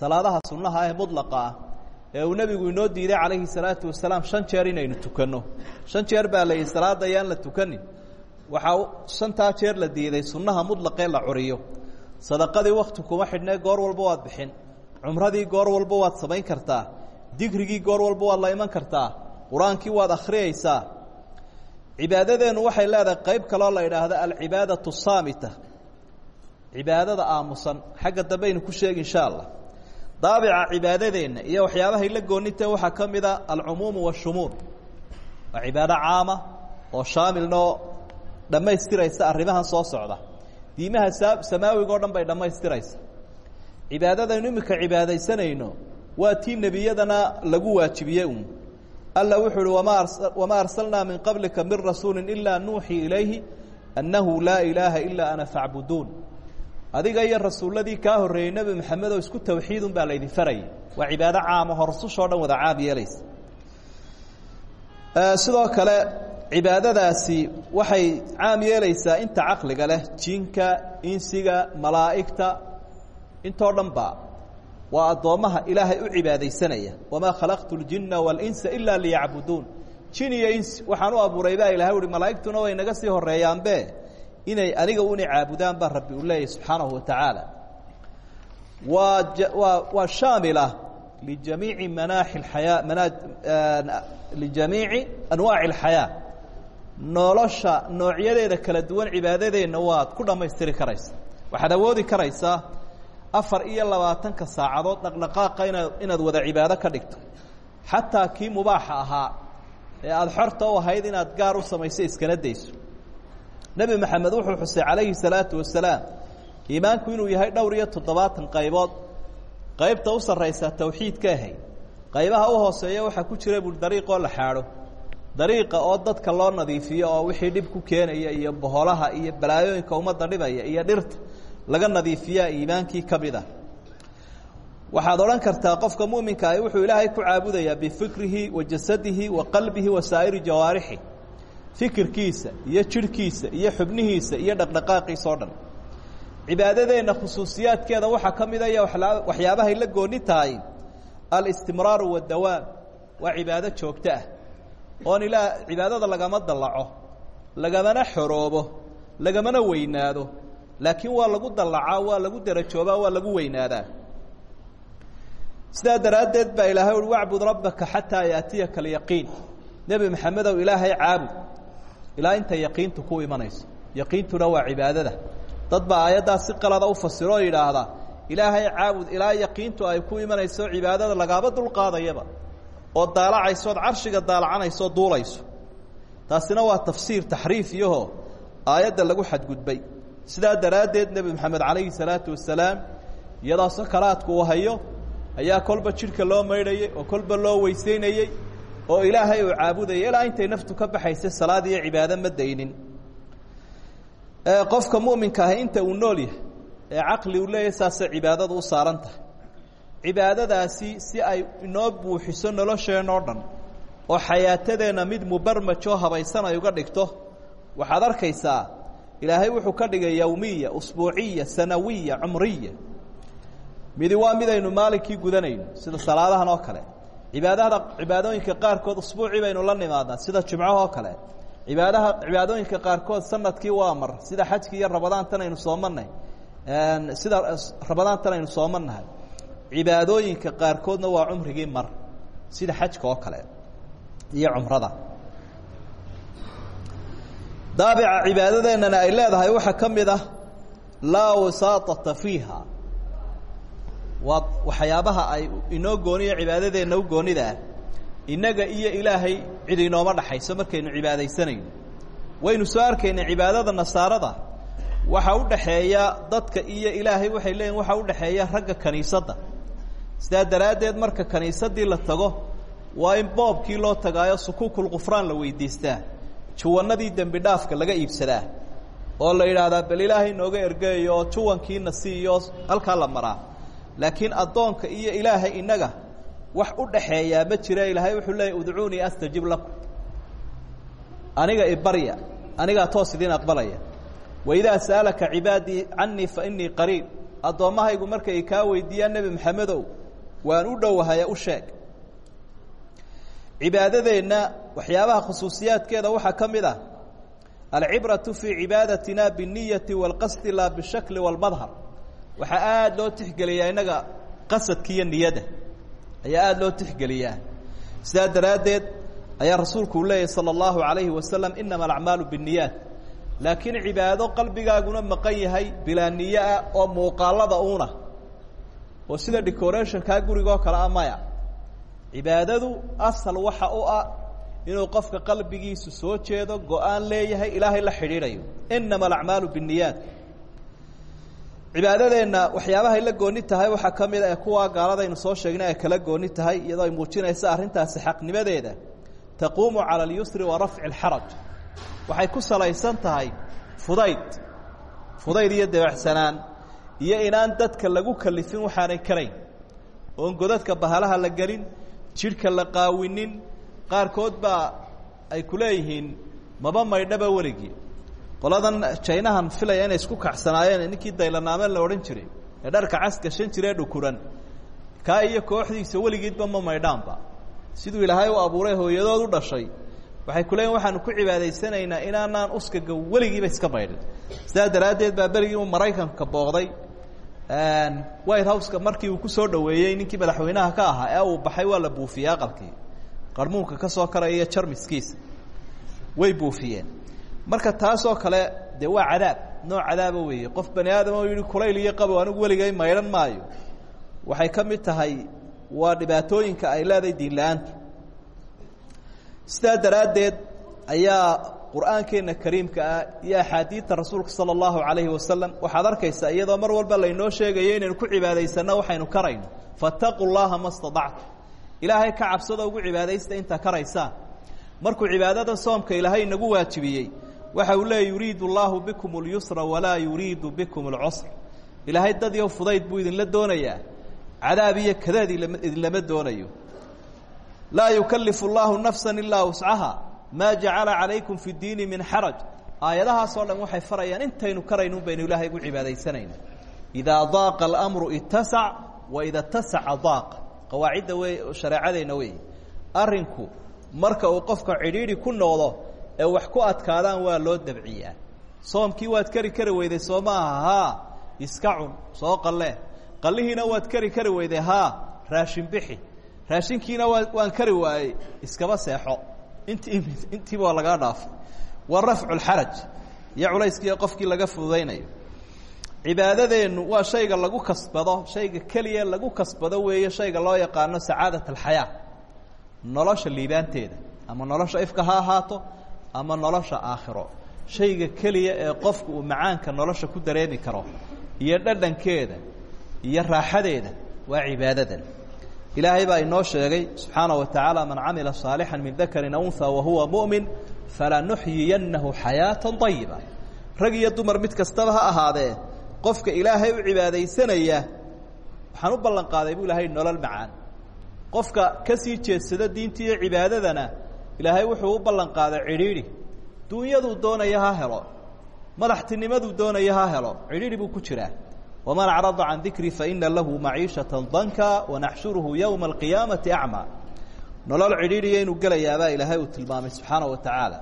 salaadaha sunnaha ah ee uu nebigu inoo diiday calayhi salaatu wasalaam shan jeer inaynu tukanno. Shan jeer baa la ayaan la tukanin waxaa shantaa jeer la diiday sunnaha mudlaqee la curiyo. Sadaqadii wakti kuma xidhnee goor walba waad bixin. Cumradii goor walba waad samayn kartaa. Digrigii goor walba waad la iman kartaa. Qur'aankii waad akhriyeysaa cibaadadeennu waxay leedahay qayb kaloo la idhaahdo alcibaadatu saamita. Cibaadada aamusan. Xagga dambaynu ku sheegi insha allah daabica cibaadadeenna iyo waxyaabahay la gooninte waxaa ka mida alcumuumu washumuul waa cibaado caama oo shaamilnoo dhammaystiraysa arrimahan soo socda. Diimaha samaawiga o dhan bay dhammaystiraysa. Cibaadadaynu iminka cibaadaysanayno waa tii nebiyadana lagu waajibiyey un alla wuxuu uhi wama wamaa arsalnaa min qablika min rasuuli ilaa nuuxii ilayhi annahu laa ilaaha ilaa ana facbuduun adiga iyo rasuulladii kaa horreeyey nebi maxamed oo isku tawxiidun baa laydin farayay waa cibaado caamo horusushoo dhan wada caam yeelaysa sidoo kale cibaadadaasi waxay caam yeelaysaa inta caqliga leh jinka insiga malaa'igta intoo dhan ba waa addoommaha ilaahay u cibaadaysanaya. Wamaa khalaqtu اljinna wاlinsa ila liyacbuduun. Jin iyo insi waxaan u abuuray baa ilahay uhi malaa'igtuna way naga sii horeeyaanbe inay aniga una caabudaan baa rabbi u leeyahy subxaanahu wa tacaala. Waa waa waa shaamila lijamiici manaaxi اxayaa mana lijamiici anwaaci اlxayaa nolosha noocyadeeda kala duwan cibaadadeenna waad ku dhammaystiri karaysa waxaad awoodi karaysaa afar iyo labaatanka saacadood dhaqdhaqaaqa inaad inaad wada cibaado ka dhigto. Xataa kii mubaaxa ahaa ee aada xorta u ahayd inaad gaar u samayso iskana dayso nebi maxamed wuxuu xusay calayhi salaatu wasalaam iimaanku inuu yahay dhowr iyo toddobaatan qaybood. Qaybta u sarraysaa tawxiidka ahay. Qaybaha u hooseeya waxaa ku jira bul dariiqoo la xaadho. Dariiqa oo dadka loo nadiifiyo oo wixii dhib ku keenaya iyo boholaha iyo balaayooyinka ummadda dhibaya iyo dhirta laga nadiifiyaa iimaankii ka mid ah. Waxaad odhan kartaa qofka muminka ahi wuxuu ilaahay ku caabudayaa bifikrihi wa jasadihi wa qalbihi wa saa'iri jawaarixi fikirkiisa iyo jidhkiisa iyo xubnihiisa iyo dhaqdhaqaaqiisa oo dhan. Cibaadadeenna khusuusiyaadkeeda waxaa ka mid aya waxyaabahay la gooni tahay alistimraaru wadawaam waa cibaado joogto ah oon ilaa cibaadada lagama dallaco lagamana xoroobo lagamana weynaado laakiin waa lagu dallacaa waa lagu derajoobaa waa lagu weynaadaa. Sidaa daraaddeed baa ilaahay uhi wacbud rabbaka xataa yaatiyaka alyaqiin nebi maxamedow ilaahay caabud ilaa inta yaqiintu ku imanayso. Yaqiintuna waa cibaadada. Dad baa aayaddaas si qalada u fasiro oo ilaahay caabud ilaa yaqiintu ay ku imanayso cibaadada lagaaba dulqaadayaba oo daalacayso ood carshiga daalacanayso o duulayso. Taasina waa tafsiir taxriif iyaho aayadda lagu xadgudbay. Sidaa daraaddeed nebi moxamed calayhi salaatu wasalaam iyadoo sakaraadku uu hayo ayaa kolba jidhka loo maydhayey oo kolba loo weyseynayey oo ilaahay uu caabudayay ilaa intay naftu ka baxaysay salaad iyo cibaado ma daynin. Qofka muminka ahi inta uu nool yahay ee caqli uu leeyahay saasay cibaadadu u saaran tahay. Cibaadadaasi si ay inoo buuxiso nolosheenna o dhan oo xayaatadeenna mid mubarmajoo habaysan ay uga dhigto waxaad arkaysaa ilaahay wuxuu ka dhigay yowmiya usbuuciya sanawiya cumriya. Midi waa midaynu maalinkii gudanayno sida salaadahan oo kale cibaadada cibaadooyinka qaarkood usbuucii baynu la nimaadnaa sida jimcahoo kale. Cibaadaha cibaadooyinka qaarkood sannadkii waa mar sida xajki iyo rabadaantan aynu soomanay sida rabadaantan aynu soomannahay cibaadooyinka qaarkoodna waa cumrigii mar sida xajka oo kale iyo cumrada. Daabica cibaadadeennana ay leedahay waxaa ka mid ah laa wasaatata fiiha waa waxyaabaha ay inoo gooniya cibaadadeenna u goonida. Ah innaga iyo ilaahay cid inooma dhaxayso markaynu cibaadaysanayno waynu soo arkayna cibaadada nasaarada. Waxaa u dhaxeeya dadka iyo ilaahay waxay leeyihiin waxaa u dhaxeeya ragga kaniisadda. Sidaa daraaddeed marka kaniisaddii la tago waa in boobkii loo tagaayo sukuukulqufraan la weydiistaa. Juwannadii dembi dhaafka laga iibsadaa. Oo la yidhaahdaa bal ilaahay nooga ergeeyo oo juwankiina siiyo halkaa la maraa laakiin addoonka iyo ilaahay innaga wax u dhaxeeyaa ma jira ilaahay wuxuu leeyay udcuunii astajib lakum. Aniga ibarya anigaa toos idiin aqbalaya. Waidaa sa'alaka cibaadii canii fa inii qariib. Addoommahaygu markay kaa weydiiyaan nebi maxamedow waan u dhowahaya u sheeg. Cibaadadeenna waxyaabaha khusuusiyaadkeeda waxaa ka mid ah alcibratu fii cibaadatina binniyati wاlqasdi laa waxaa aada loo tixgeliyaa innaga qasadka iyo niyadda ayaa aada loo tixgeliyaa sidaa daraaddeed ayaa rasuulku u leeyahy salى اllahu عalayhi wasalam inama alacmaalu biالniyaat laakiin cibaado qalbigaaguna maqan yahay bilaa niyo ah oo muuqaalada uuna oo sida decorationkaa gurigoo kale a maya cibaadadu asal waxa u ah inuu qofka qalbigiisu soo jeedo go-aan leeyahay ilaahay la xidhiidhayo inama alacmaalu biالniyaat cibaadadeenna waxyaabahay la gooni tahay waxaa ka mid a ee kuwaa gaaladaynu soo sheegnay ay kala gooni tahay iyadoo ay muujinaysa arrintaasi xaqnimadeeda. Taquumu cala اlyusri wa rafci اlxaraj waxay ku salaysan tahay fudayd fudayd iyo dabacsanaan iyo inaan dadka lagu kalifin waxaanay karayn. Oon godadka bahalaha la gelin jidhka la qaawinin qaarkood baa ay ku leeyihiin maba maydhaba weligii qoladan jaynahan filaya inay isku kacsanaayeen ninkii daylanaame la odhan jiray. Ee dharka cas gashan jiree dhukuran kaa iyo kooxdiisa weligiidba ma maydhaanba. Siduu ilaahay u abuuray hooyadood u dhashay. Waxay ku leeyiin waxaanu ku cibaadaysanaynaa inaanaan uskaga weligiiba iska maydhin. Sidaa daraaddeed baa berigii uu maraykanka booqday. White houseka markii uu ku soo dhaweeyey ninkii madaxweynaha ka ahaa ee uu baxay waa la buufiyey aqalkii qarmuunka ka soo karaya iyo jarmiskiisa. Way buufiyeen marka taasoo kale dee waa cadaab. Nooc cadaaba weeye. Qof bani aadam oo yihi kulayl iyo qabow anigu weligay maydhan maayo. Waxay ka mid tahay waa dhibaatooyinka ay leedahay diin la'aantu ayaa qur'aankeenna kariimka ah iyo axaadiidta rasuulka sala allahu calayhi wasalam waxaad arkaysaa iyadoo mar walba laynoo sheegayo inaynu ku cibaadaysanno waxaynu karayno. Faataquu llaha ma stadactu ilaahay ka cabsado ugu cibaadaysta intaa karaysaan. Markuu cibaadada soomka ilaahay inagu waajibiyey waxa uu leeya yuriidu allaahu bikum اlyusra walaa yuriidu bikum اlcusr ilaahay dad yow fudayd buu idinla doonayaa cadaab iyo kadaad idinlama doonayo laa yukalifu اllahu nafsa ilaa wuscaha maa jacala calaykum fi اdiini min xaraj aayadahaasoo dhan waxay farayaan intaynu karaynun baynu ilaahay ugu cibaadaysanayna idaa daaqa اlamru itasac waida tasaca daaq qawaacidda wey shareecadeenna wey arrinku marka uu qofka cidhiidhi ku noqdo ee wax ku adkaadaan waa loo dabciyaa. Soomkii waad kari kari weyday soo ma aha haa iska cun soo qalle qallihiina waad kari kari weyday haa raashin bixi. Raashinkiina waa waan kari waayey iskaba seexo. Intii intiiba waa lagaa dhaafay. Waa rafcu lxaraj iyo culayskiiyo qofkii laga fududaynayo. Cibaadadeennu waa shayga lagu kasbado shayga keliya lagu kasbado weeye shayga loo yaqaano sacaadat alxayaa nolosha liibaanteeda ama nolosha ifka ha ahaato ama nolosha aakhiro. Shayga keliya ee qofku uu macaanka nolosha ku dareemi karo iyo dhadhankeeda iyo raaxadeeda waa cibaadadan. Ilaahay baa inoo sheegay subxaana wa tacaala man camila saalixan min dakarin unha wahuwa mu'min falanuxyiyannahu xayaata ayiba rag iyo dumar mid kastaba ha ahaadee qofka ilaahay u cibaadaysanaya waxaan u ballan qaaday buu ilaahay nolol macaan. Qofka ka sii jeedsada diinta iyo cibaadadana ilaahay wuxuu u ballan qaaday cidhiidhi. Duunyaduu doonaya helo. Madaxtinimaduu doonaya helo. Cidhiidhi buu ku jiraa. Waman acrada can dikrii faina lahu maciishata danka wanaxshuruhu yowma alqiyaamati acmaa nolol cidhiidhiya inuu gelayaabaa ilaahay uu tilmaamay subxaana wa tacaala.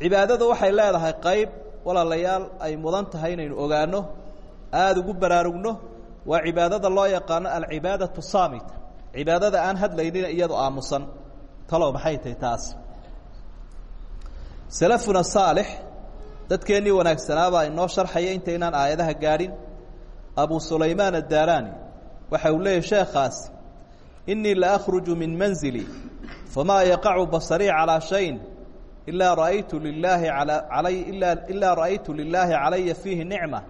Cibaadadu waxay leedahay qayb walaalayaal ay mudan tahay inaynu ogaano aada ugu baraarugno. Waa cibaadada loo yaqaano alcibaadatu saamita. Cibaadada aan hadlaynina iyado aamusan talow maxay tahay taas? Salafuna saalix dadkeennii wanaagsanaabaa inoo sharxaya intaynaan aayadaha gaadhin abu sulaymaan addaaraani waxa uu leeyahy sheekhaas inii la akhruju min manzili famaa yaqacu basarii calaa shayin ilaa ra'aytu lilaahi alay ilaa ilaa ra'aytu lilaahi calaya fiihi nicma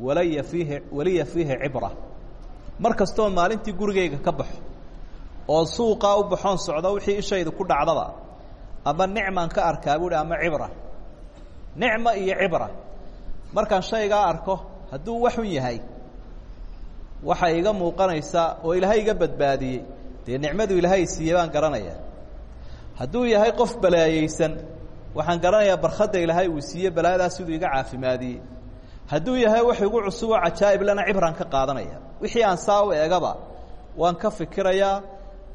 walaya fiihi waliya fiihi cibra. Mar kastoo maalintii gurigayga ka baxo oo suuqaa u baxoon socdo wixii ishaydu ku dhacdaba ama nicmaan ka arkaa buuhi ama cibra. Nicma iyo cibra. Markaan shaygaa arko hadduu waxun yahay waxa iga muuqanaysa oo ilaahay iga badbaadiyey. Dee nicmadu ilaahay siiye baan garanayaa. Hadduu yahay qof balaayeysan waxaan garanayaa barkhadda ilaahay uu siiye balaayadaas siduu iga caafimaadiyey. Hadduu yahay wax igu cusub oo cajaa'ib-lana cibraan ka qaadanaya wixii aan saa u eegaba waan ka fikirayaa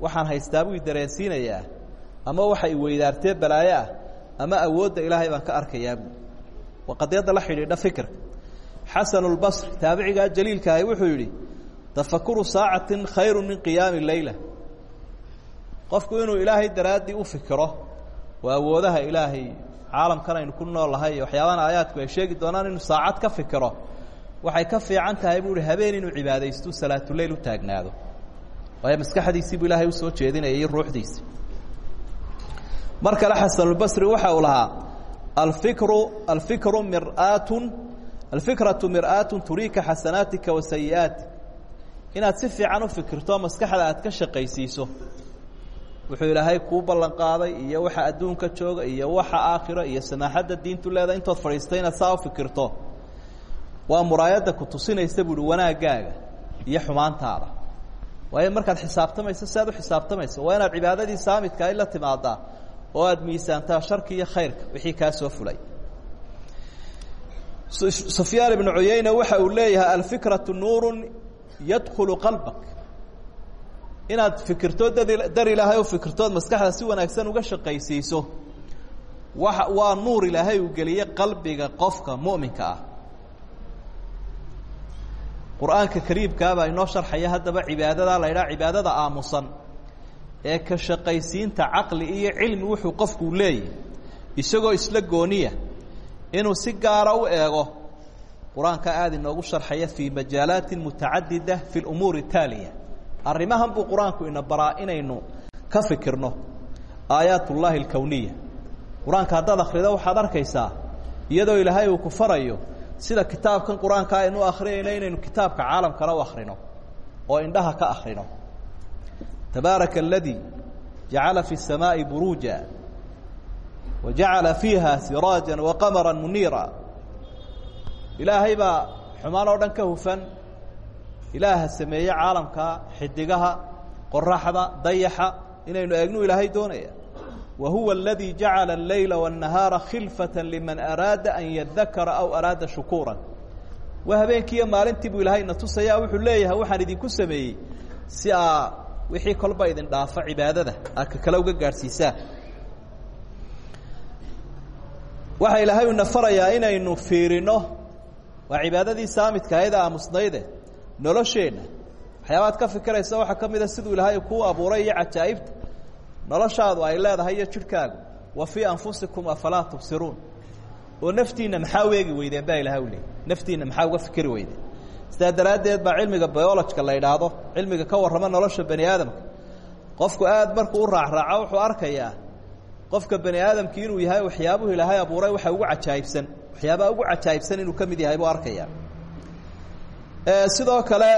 waxaan haystaa buu i dareensiinayaa ama waxa i weydaartee balaayo ah ama awoodda ilaahay baan ka arkayaa buu. Waa qadiyadda la xidhiidha fikirka. Xasanulbasri taabicigaa jaliilkaahi wuxuu yidhi tafakuru saacatin khayru min qiyaami leyla qofku inuu ilaahay daraaddii u fikiro waa awoodaha ilaahay caalamkan aynu ku nool nahay iyo waxyaabahan aayaadku ay sheegi doonaan inuu saacad ka fikiro waxay ka fiican tahay buu ihi habeen inuu cibaadaystu salaatuleyl u taagnaado waayo maskaxdiisii buu ilaahay u soo jeedinayay ruuxdiisi. Mar kale xasanulbasri waxa uu lahaa alfikru alfikru mir'aatun alfikratu mir'aatun turiika xasanaatika wa sayi'aati inaad si fiican u fikirto maskaxda aad ka shaqaysiiso wuxuu ilaahay kuu ballan qaaday iyo waxa adduunka jooga iyo waxa aakhiro iyo samaaxadda diintu leeda intood fadhiistay inaad saa fikirto. Waa muraayadda ku tusinaysa buuhi wanaaggaaga iyo xumaantaada waayo markaad xisaabtamayso si aad xisaabtamayso? Waa inaad cibaadadii saamidkaa la timaadaa? Oo aada miisaantaa sharki iyo khayrka wixii kaa soo fulay. Sufyaan ibnu cuyeyne waxa uu leeyahay alfikratu nuuru yadkulu qalbak. Inaad fikirtood dar ilaahay u fikirtood maskaxda si wanaagsan uga shaqaysiiso wa waa nuur ilaahay uu geliye qalbiga qofka mu'minka ah qur'aanka inoo sharxaya haddaba cibaadadaa la ydhaha cibaadada aamusan. Ee ka shaqaysiinta caqli iyo cilmi wuxuu qofku leeyahy isagoo isla gooniya inuu si gaara u eego qur'aanka aada inoogu sharxaya fii majaalaati mutacadida fi lumuuri taaliya. Arrimahan buu qur'aanku ina baraa inaynu ka fikirno aayaat ullaahi alkowniya qur'aanka haddaad akhrido waxaad arkaysaa iyadoo ilaahay uu ku farayo sida kitaabkan qur-aanka aynu akhriyayno inaynu kitaabka caalamkana u akhrino oo indhaha ka akhrino tabaaraka aladii jacala fi الsamaaءi buruuja wa jacala fiiha siraaja waqamara muniira ilaahay baa xumaan oo dhan ka hufan ilaaha sameeye caalamka xidigaha qoraxda dayaxa inaynu eegnu ilaahay doonaya wa huwa اladii jacala اleyla والnahaara khilfaة liman araada an yadakara aw araada shukuura waa habeenkiiyo maalintii buu ilaahay na tusaya wuxuu leeyahay waxaan idinku sameeyey si aa wixii kolba idin dhaafo cibaadada aad ka kale uga gaadhsiisaan waxa ilaahay una farayaa inaynu fiirino waa cibaadadii saamidka ayada aamusnayde nolosheenna waxyaabaad ka fikiraysa waxaa ka mida siduu ilaahay kuu abuuray iyo cajaa'ibta noloshaadu ay leedahay iyo jidhkaagu wa fii anfusikum afalaa tubsiruun. Oo naftiinna maxaa weegi weydeen baa ilahay u leeyay naftiinna maxaa uga fikiri weydeen? Sidaa daraaddeed baa cilmiga biolojka la idhaahdo cilmiga ka warrama nolosha bani aadamka. Qofku aad markuu u raacraaco wuxuu arkayaa qofka bani aadamki inuu yahay waxyaabuhu ilaahay abuuray waxa ugu cajaa'ibsan waxyaabaha ugu cajaa'ibsan inuu ka mid yahay buu arkayaa. Sidoo kale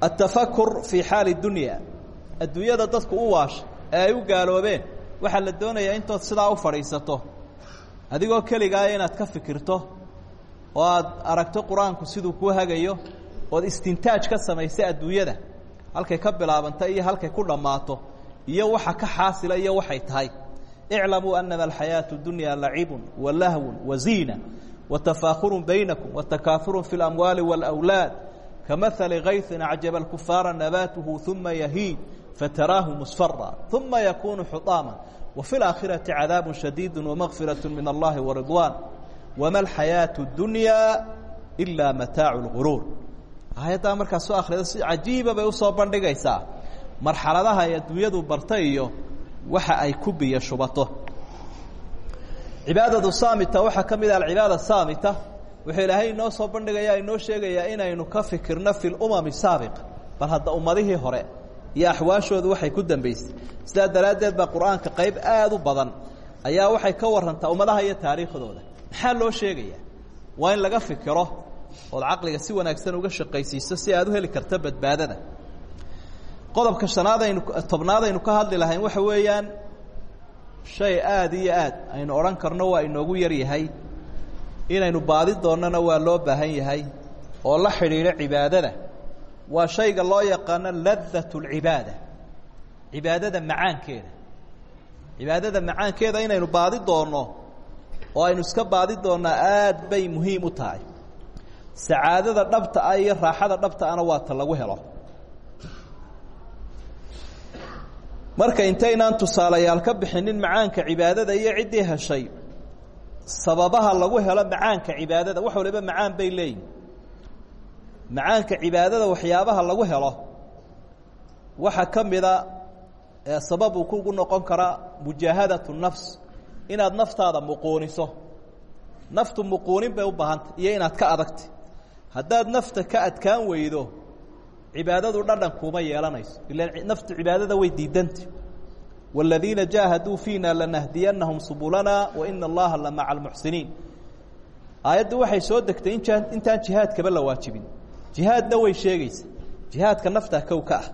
atafakur fii xaali dunya adduunyada dadku u waasha ee ay u gaaloobeen waxaa la doonayaa intood sidaa u fadhiisato adigoo keligaaya inaad ka fikirto oo aad aragto qur-aanku siduu kuu hagayo ood istintaaj ka samaysa adduunyada halkay ka bilaabanta iyo halkay ku dhammaato iyo waxa ka xaasila iyo waxay tahay iclamuu anama alxayaaةu dunya lacibun walahwun waziina watafaakhurun baynakum watakaaurun fi اlamwaali wاlأwlaad kamahali kayثin acjaba اlkufaara nabaatuhu uma yahiid fataraahu musfara uma yakunu xuطaama wafi اlaakhirati cadaabu shadiidu wamagfiraة min allahi waridwan wama alxayaaةu اdunya ila mataacu اlguruur aayaddaa markaa soo akhrida si cajiiba bay usoo bandhigaysaa marxaladaha ay adduunyadu barta iyo waxa ay ku biyo shubato cibaadadu saamita waxaa ka mid ah alcibaada saamita wuxuu ilaahay inoo soo bandhigayaa inoo sheegayaa inaynu ka fikirno fi lumami saabiqa bal hadda ummadihii hore iyo axwaashoodu waxay ku dambaysay. Sidaa daraaddeed baa qur'aanka qayb aada u badan ayaa waxay ka warantaa ummadaha iyo taariikhdooda. Maxaa loo sheegayaa? Waa in laga fikiro ood caqliga si wanaagsan uga shaqaysiiso si aad u heli karto badbaadada. Qodobka shanaad aynu tobnaad aynu ka hadli lahayn waxa weeyaan shay aada iyo aad aynu odhan karno waa inoogu yar yahay. Inaynu baadi doonnona waa loo baahan yahay oo la xidhiidho cibaadada waa shayga loo yaqaano ladat اlcibaada cibaadada macaankeeda. Cibaadada macaankeeda inaynu baadi doonno oo aynu iska baadi doonnaa aad bay muhiim u tahay. Sacaadada dhabta ah iyo raaxada dhabta ana waa ta lagu helo. Marka intaynaan tusaalayaal ka bixinin macaanka cibaadada iyo ciddii heshay sababaha lagu helo macaanka cibaadada wax waliba macaan bay leeyihiin macaanka cibaadada waxyaabaha lagu helo waxaa ka mida sabab uu kugu noqon karaa mujaahadatu nafs inaad naftaada muquuniso. Naftu muquunin bay u baahantay iyo inaad ka adagtay haddaad nafta ka adkaan weydo cibaadadu dhadhan kuma yeelanayso. Ila naftu cibaadada way diidanta wاladiina jaahaduu fiina lanahdiyanahum subulana waina allaha la maca almuxsiniin. Aayaddu waxay soo degtay in intaan jihaadkaba la waajibin jihaadna way sheegaysa. Jihaadka nafta kow ka ah.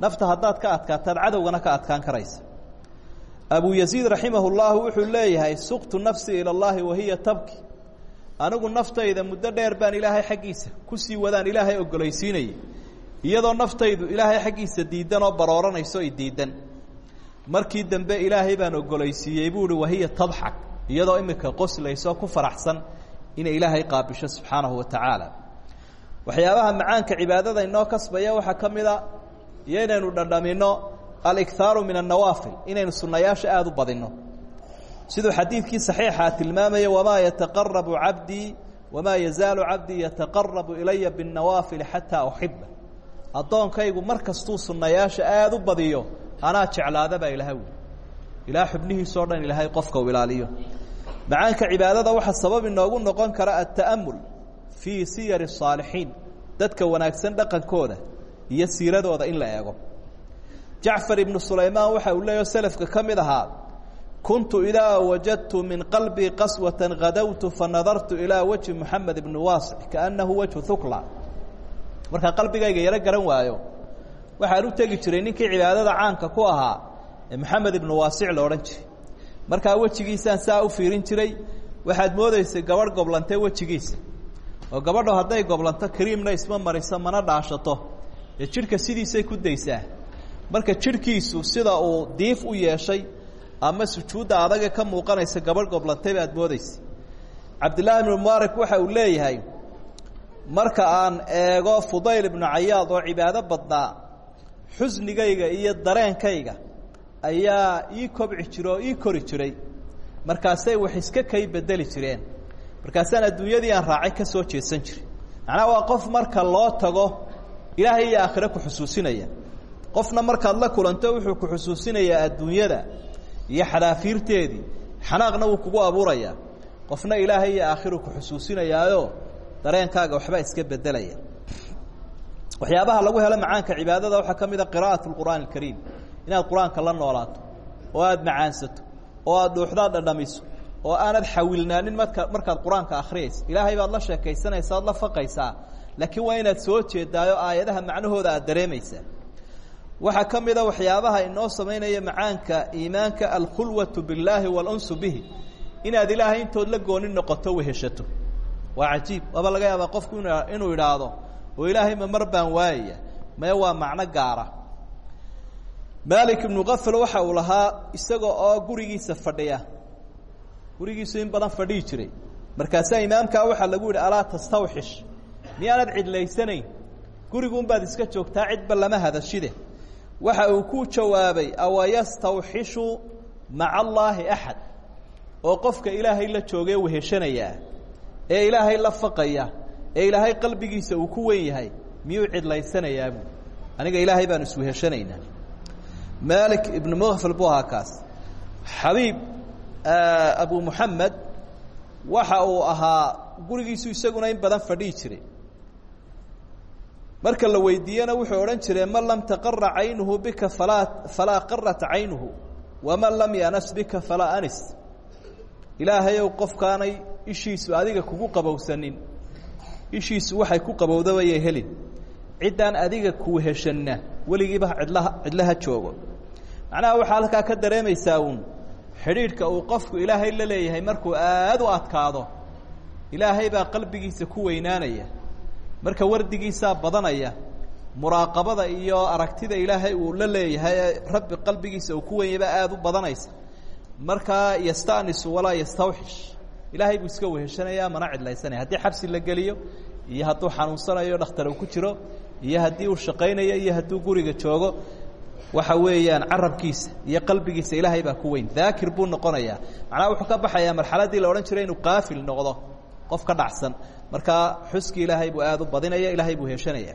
nafta haddaad ka adkaataad cadowgana ka adkaan karaysa. Abu yaziid raximahullaahu wuxuu leeyahay suqtu nafsi ila اllaahi wahiya tabki. Anigu naftayda muddo dheer baan ilaahay xaggiisa ku sii wadaan ilaahay ogolaysiinay iyadoo naftaydu ilaahay xaggiisa diidan oo barooranayso i diidan. Markii dambe ilaahay baan ogolaysiiyey buu hi wahiya tadxak iyadoo imika qoslayso ku faraxsan inay ilaahay qaabisho subxaanahu wa tacaala waxyaabaha macaanka cibaadada inoo kasbaya waxaa ka mid a iyo inaynu dhandhamino alikhaaru min annawaafil inaynu sunnayaasha aada u badinno. Siduu xadiidkii saxiixaa tilmaamaya wamaa yataqarabu cabdii wamaa yazaalu cabdii yataqarabu ilaya binnawaafili xataa uxiba addoonkaygu mar kastuu sunnayaasha aada u badiyo anaa jeclaada baa ilaha wi ilaa xubnihiisao dhan ilaahay qofka u macaanka cibaadada waxaa sabab inoogu noqon kara alta'amul fii siyari الصaalixiin dadka wanaagsan dhaqankooda iyo siiradooda in la eego jacfar ibnu sulaymaan waxa uu leeyaho selafka ka mid ahaa kuntu idaa wajadtu min qalbii qaswata gadowtu fanadartu ilaa wajhi moxamed ibni waasic kaannahu wajhu hukla markaa qalbigayga yaro garan waayo waxaan u tegi jiray ninkii cibaadada caanka ku ahaa ee moxamed ibnu waasic la odhan jiray markaa wejigiisaan saa u fiirin jiray waxaad moodaysay gabadh goblantee wejigiisa oo gabadho hadday goblanto kariimna isma mariso mana dhaashato. Dee jidhka sidiisay ku daysaa marka jidhkiisu sida uu diif u yeeshay ama sujuudda adaga ka muuqanaysa gabadh goblantay baad moodaysa cabdillaahi ibnu mubaarak waxa uu leeyahay marka aan eego fudayl ibnu cayaad oo cibaado badnaa xusnigayga iyo dareenkayga ayaa ii kobci jira oo ii kori jiray. Markaasay wax iska kay bedeli jireen markaasaan adduunyadii aan raacay ka soo jeesan jiray. Macnaha waa qof marka loo tago ilaahay iyo aakhire ku xusuusinaya. Qofna markaad la kulanto wuxuu ku xusuusinayaa adduunyada iyo xadaafiirteedii xanaaqna wuu kugu abuurayaa. Qofna ilaahay iyo aakhiru ku xusuusinayaayo dareenkaaga waxbaa iska bedelaya waxyaabaha lagu helo macaanka cibaadada waxaa ka mid a qira'at lqur'aan alkariim. Inaad qur'aanka la noolaato oo aada macaansato oo aada dhuuxdaad dhadhamiso oo aanad xawilnaanin marka markaad qur'aanka ilaahay baad la sheekaysanaysa ad la faqaysaa. Laakiin waa inaad soo jeedaayo aayadaha macnahooda aad dareemaysaa. Waxaa ka mida waxyaabaha inoo samaynaya macaanka iimaanka alkhulwatu billaahi waalunsu bihi. Inaad ilaahay intood la gooni noqoto weheshato waa cajiib. Waaba laga yaabaa qofku in inuu idhaahdo oo ilaahay ma mar baan waayaya. Maya waa macno gaara. Maalik ibnu kafal waxa uu lahaa isaga oo gurigiisa fadhiya gurigiisu in badan fadhihi jiray. Markaasaa imaamkaa waxaa lagu yidhi alaa tastawxish. Miyaanad cidlaysanayn? Guriguunbaad iska joogtaa cidba lama hadashide. Waxa uu ku jawaabay awa yastawxishu maca allaahi axad? oo qofka ilaahay la joogee weheshanayaa ee ilaahay la faqaya ee ilaahay qalbigiisa uu ku wen miyuu cidlaysanayaabu aniga ilaahay baanu isweheshanaynaa maalik ibnu mkfal buu ahaa abu muxamed waxa uu ahaa gurigiisu isaguna in badan fadhihi jiray marka la weydiiyena wuxuu odhan jiray man lam taqara caynuhu bika falaa falaa qarat caynuhu waman lam yanas bika falaa anis ilaahayow qofkaanay ishiisu adiga kugu qabowsanin ishiisu waxay ku qabowdabayay helin ciddaan adiga kuu heshanna weligiiba cidlaha cidlaha joogo macnaha waxaa halkaa ka dareemaysaa uun xidhiidhka uu qofku ilaahay la leeyahay markuu aada u adkaado ilaahay baa qalbigiisa ku weynaanaya marka wardigiisaa badanaya muraaqabada iyo aragtida ilaahay uu la leeyahay ee rabbi qalbigiisa uu ku wenyay baa u badanaysa. Markaa yastanisu walaa yastawxish ilaahay buu iska weheshanaya mana cidlaysanaya. Haddii xabsi la geliyo iyo hadduu xanuunsanayo dhakhtar uu ku jiro iyo haddii uu shaqaynayo iyo hadduu guriga joogo waxa weeyaan carabkiisa iyo qalbigiisa ilaahay baa ku weyn. Daakir buu noqonayaa. Macnaha wuxuu ka baxayaa marxaladdii la odhan jiray inuu qaafil noqdo qof ka dhacsan. Markaa xuskii ilaahay buu aada u badinaya ilaahay buu heshanaya.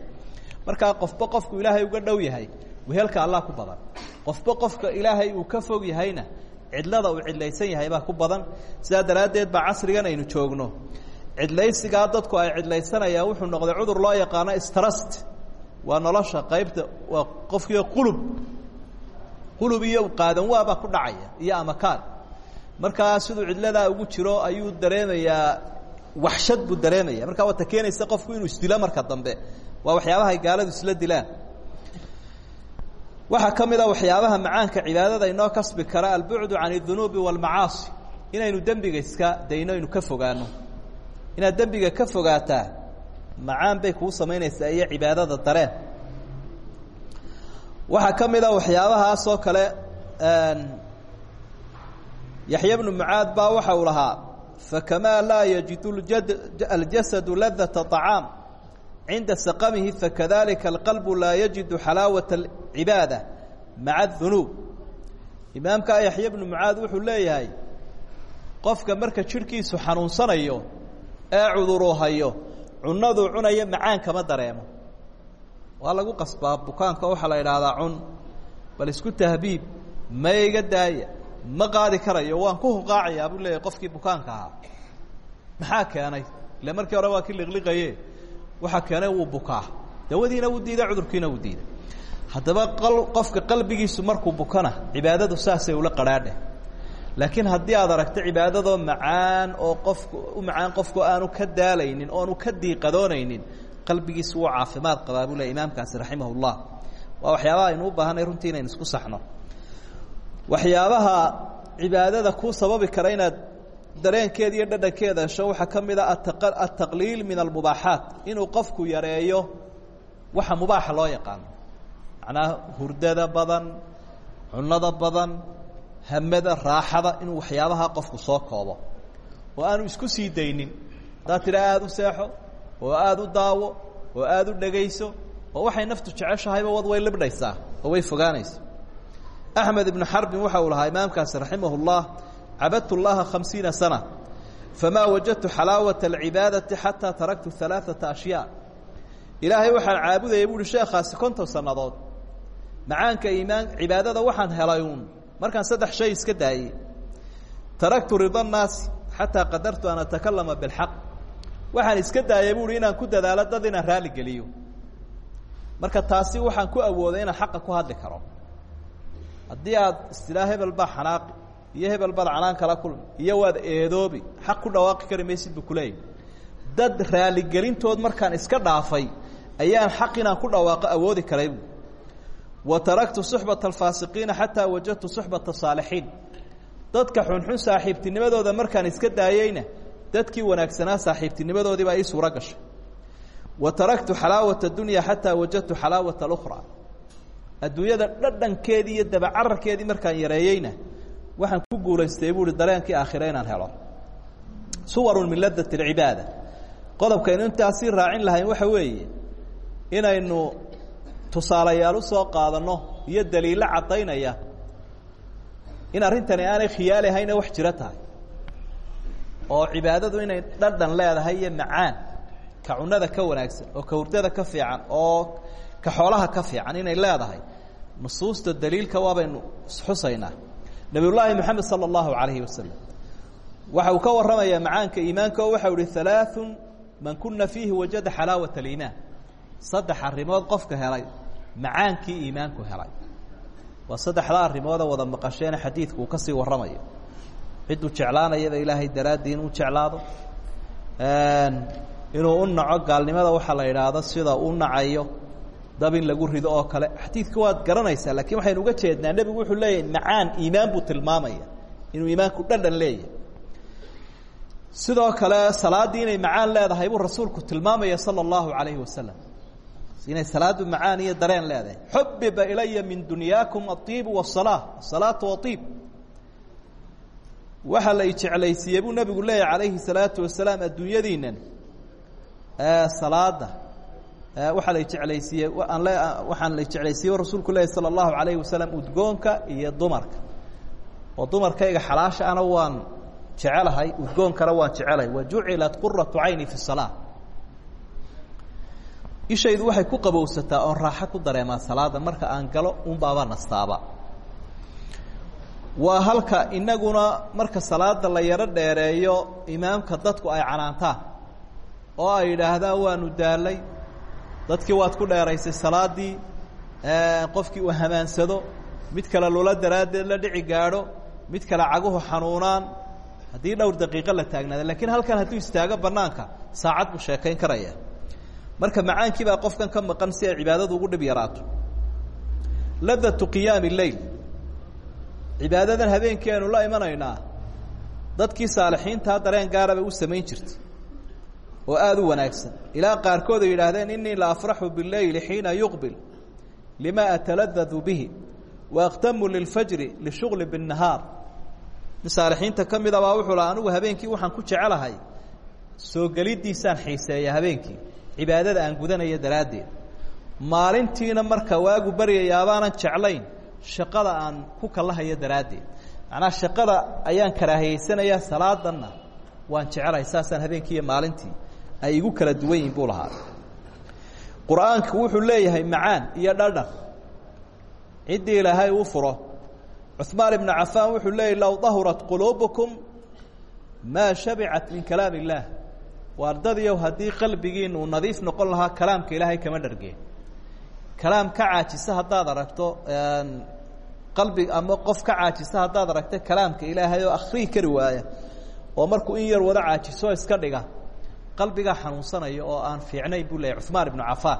Markaa qofba qofku ilaahay uga dhow yahay wehelka allah ku badan. Qofba qofka ilaahay uu ka fog yahayna cidlada uu cidlaysan yahay baa ku badan. Sidaa daraaddeed baa casrigan aynu joogno. Cidlaysigaa dadku ay cidlaysanayaan wuxuu noqday cudur loo yaqaano strust waa nolosha qaybta waa qofkiio qulub. Qulub iyo qaadan waabaa ku dhacaya iyo amakaan markaa siduu cidladaa ugu jiro ayuu dareemayaa waxshad buu dareemaya markaa waata keenaysa qofku inuu isdilo marka dambe. Waa waxyaabaha ay gaaladu isla dilaan. Waxaa ka mid a waxyaabaha macaanka cibaadada inoo kasbi kara albucdu can اdunuubi wاlmacaasi inaynu dembiga iska dayno aynu ka fogaano. Inaad dembiga ka fogaataa macaan bay kuu samaynaysaa iyo cibaadada dareen waxaa ka mid a waxyaabahaas oo kale yaxya bnu mucaad baa waxa uu lahaa fakamaa laa yajidu aljasadu ladata طacaam cinda saqamihi fakadalika alqalbu laa yajidu xalaawata اcibaada maca اdunuub imaamka yaxya bnu mucaad wuxuu leeyahay qofka marka jidhkiisu xanuunsanayo ee cuduruu hayo cunaduu cunaya macaan kama dareemo. Waa lagu qasbaa bukaanka waxaa la idhaahdaa cun bal isku tahbiib ma iga daaya ma qaadi karayo waan ku huqaacayaa buu leeyahay qofkii bukaanka ahaa. Maxaa keenay? Ile markii hore waa kii liqliqaye waxaa keenay wuu bukaa. Dawadiina wuu diiday cudurkiina wuu diiday. Haddaba qofka qalbigiisu markuu bukana cibaadadu saasay ula qadhaadheh laakiin haddii aad aragto cibaadadoo macaan oo qofku u macaan qofku aanu ka daalaynin oonu ka diiqadoonaynin qalbigiisu wuu caafimaad qabaa buu le imaamkaasi raximah اllah waa waxyaabaha aynu u baahanay runtii inaynu isku saxno. Waxyaabaha cibaadada kuu sababi kara inaad dareenkeeda iyo dhadhankeeda hesho waxaa ka mid a ataqliil min almubaaxaat inuu qofku yareeyo waxa mubaaxa loo yaqaano macnaha hurdada badan cunada badan hamada raaxada inuu waxyaabaha qofku soo koobo. Oo aanu isku sii daynin. Haddaad aada u seexo oo aada u daawo oo aada u dhegayso oo waxay naftu jeceshahayba wad way libdhaysaa oo way fogaanaysa axmed ibnu xarbin waxa uu lahaa imaamkaasi raximah اllah cabadtu llaha sana famaa wajadtu xalaawata alcibaadati xataa taraktu alaaثata ashyaa. Ilaahay waxaan caabudayay bu uhi sheekhaasi konton macaanka iimaan cibaadada waxaan helay uun markaan saddex shay iska daayey taraktu rida naasi xataa qadartu an atakalama biاlxaq waxaan iska daayay buuhi inaan ku dadaalo dad inaan raali geliyo. Marka taasi waxaan ku awooday inaan xaqa ku hadli karo. Haddii aad istilaa hebel baa xanaaqi iyo hebel baad canaan kala kulmi iyo waad eedoobi xaq ku dhawaaqi kari maysid bu kuleeyay dad markaan iska dhaafay ayaan xaq ku dhawaaqo awoodi karaybu wataraktu suxbata alfaasiqiina xataa wajadtu suxbata saalixiin dadka xunxun saaxiibtinimadooda markaan iska daayeyna dadkii wanaagsanaa saaxiibtinimadoodii baa ii suura gashay wataraktu xalaawata dunya xataa wajadtu xalaawata alukhra adduunyada dhadhankeedii iyo dabacararkeedii markaan yareeyeyna waxaan ku guulaystay buu hi dareenkii aakhire helo suwarun min ladat alcibaada qodobkaynu intaasii raacin lahayn waxa weeye inaynu tusaalayaal u soo qaadanno iyo daliilo caddaynaya in arrintani aanay khiyaali ahayna wax jiro oo cibaadadu inay dhadhan leedahay iyo macaan ka cunada ka wanaagsan oo ka hurdada ka fiican oo ka xoolaha ka fiican inay leedahay nusuusta daliilka waabaynu xusaynaa. Nabiyullaahi moxamed sala allahu calayhi wasalam waxa uu ka warramayaa macaanka iimaanka oo waxau ihi halaaثun man kuna fiihi wajada xalaawat aliimaan. Saddex arrimood qofka helay macaankii iimaanku helay. Waa saddexda arrimoodoo wada maqasheena xadiidku uu ka sii warramayo. Cidduu jeclaanayaba ilaahay daraaddii inuu jeclaado. Inuu u naco gaalnimada waxaa la idhaahdo sida u nacayo dab lagu rido oo kale. Xadiidka waad garanaysaa lakiin waxaynu uga jeednaa nebigu wuxuu leeyahay macaan iimaan buu tilmaamaya. Inuu iimaanku dhadhan leeyahay. Sidoo kale salaaddii macaan leedahay buu rasuulku tilmaamaya sala allahu calayhi wasalam inay salaadu macaan iyo dareen leedahay. Xubiba ilaya min dunyaakum aiibu wasalaa asalaatu waiib waxaa la ijeclaysiiyey buu nabigu leeyahy calayhi salaatu wasalaam adduunyadiinan salaada waxaa la ijeclaysiiyey waxaan la ijeclaysiiyey rasuulku leeyahy sala allahu calayhi wasalam udgoonka iyo dumarka. Oo dumarkayga xalaasha ana waan jecelahay udgoonkana waan jecelahay wa jucilat quratu cayni fi salaa ishaydu waxay ku qabowsataa oon raaxo ku dareemaa salaada marka aan galo unbaaba nastaaba. Waa halka inaguna marka salaada la yaro dheereeyo imaamka dadku ay canaantaan oo ay yidhaahdaan waanu daalay. Dadkii waad ku dheeraysay salaadii qofkii uu hamaansado mid kale lula daraaddeed la dhici gaadho mid kale caguhu xanuunaan haddii dhowr daqiiqo la taagnaada. Lakiin halkan hadduu istaago banaanka saacad buu sheekayn karaya marka macaankii baa qofkan ka maqan si ay cibaadadu ugu dhib yaraato. Ladatu qiyaami leyl cibaadadan habeenkii aynu la imanaynaa. Dadkii saalixiintaa dareen gaara bay u samayn jirtay oo aada u wanaagsan. Ilaa qaarkood ay yidhaahdeen inii la afraxu bileyli xiina yuqbil lima ataladadu bihi waaqtamu lilfajri lishugli biاnahaar misaalixiinta ka mid abaa wuxuu laha anigu habeenkii waxaan ku jecelahay soo geliddiisaan xiiseeya habeenkii cibaadada aan gudanaya daraaddeed. Maalintiina marka waagu baryayaaabaanan jeclayn shaqada aan ku kalahayo daraaddeed. Macnaha shaqada ayaan karaahiyeysanayaa salaadanna waan jecelahay saasaan habeenkii maalintii ay igu kala duwan buu lahaa. Qur'aanku wuxuu leeyahay macaan iyo dhadhan. Ciddii ilaahay uu furo. Cuثmaan ibnu cafaan wuxuu leeyay low dahurat quluubukum maa shabicat min kalaam illaah waardadiyow haddii qalbigiin uu nadiif noqon lahaa kalaamka ilaahay kama dhargeen kalaam ka caajisa haddaad aragto qalbi ama qof ka caajisa haddaad aragto kalaamka ilaahay oo akrii kari waaya oo markuu in yar wada caajiso iska dhiga. Qalbigaa xanuunsanaya oo aan fiicnayn buu leeyay cuثmaan ibnu cafaan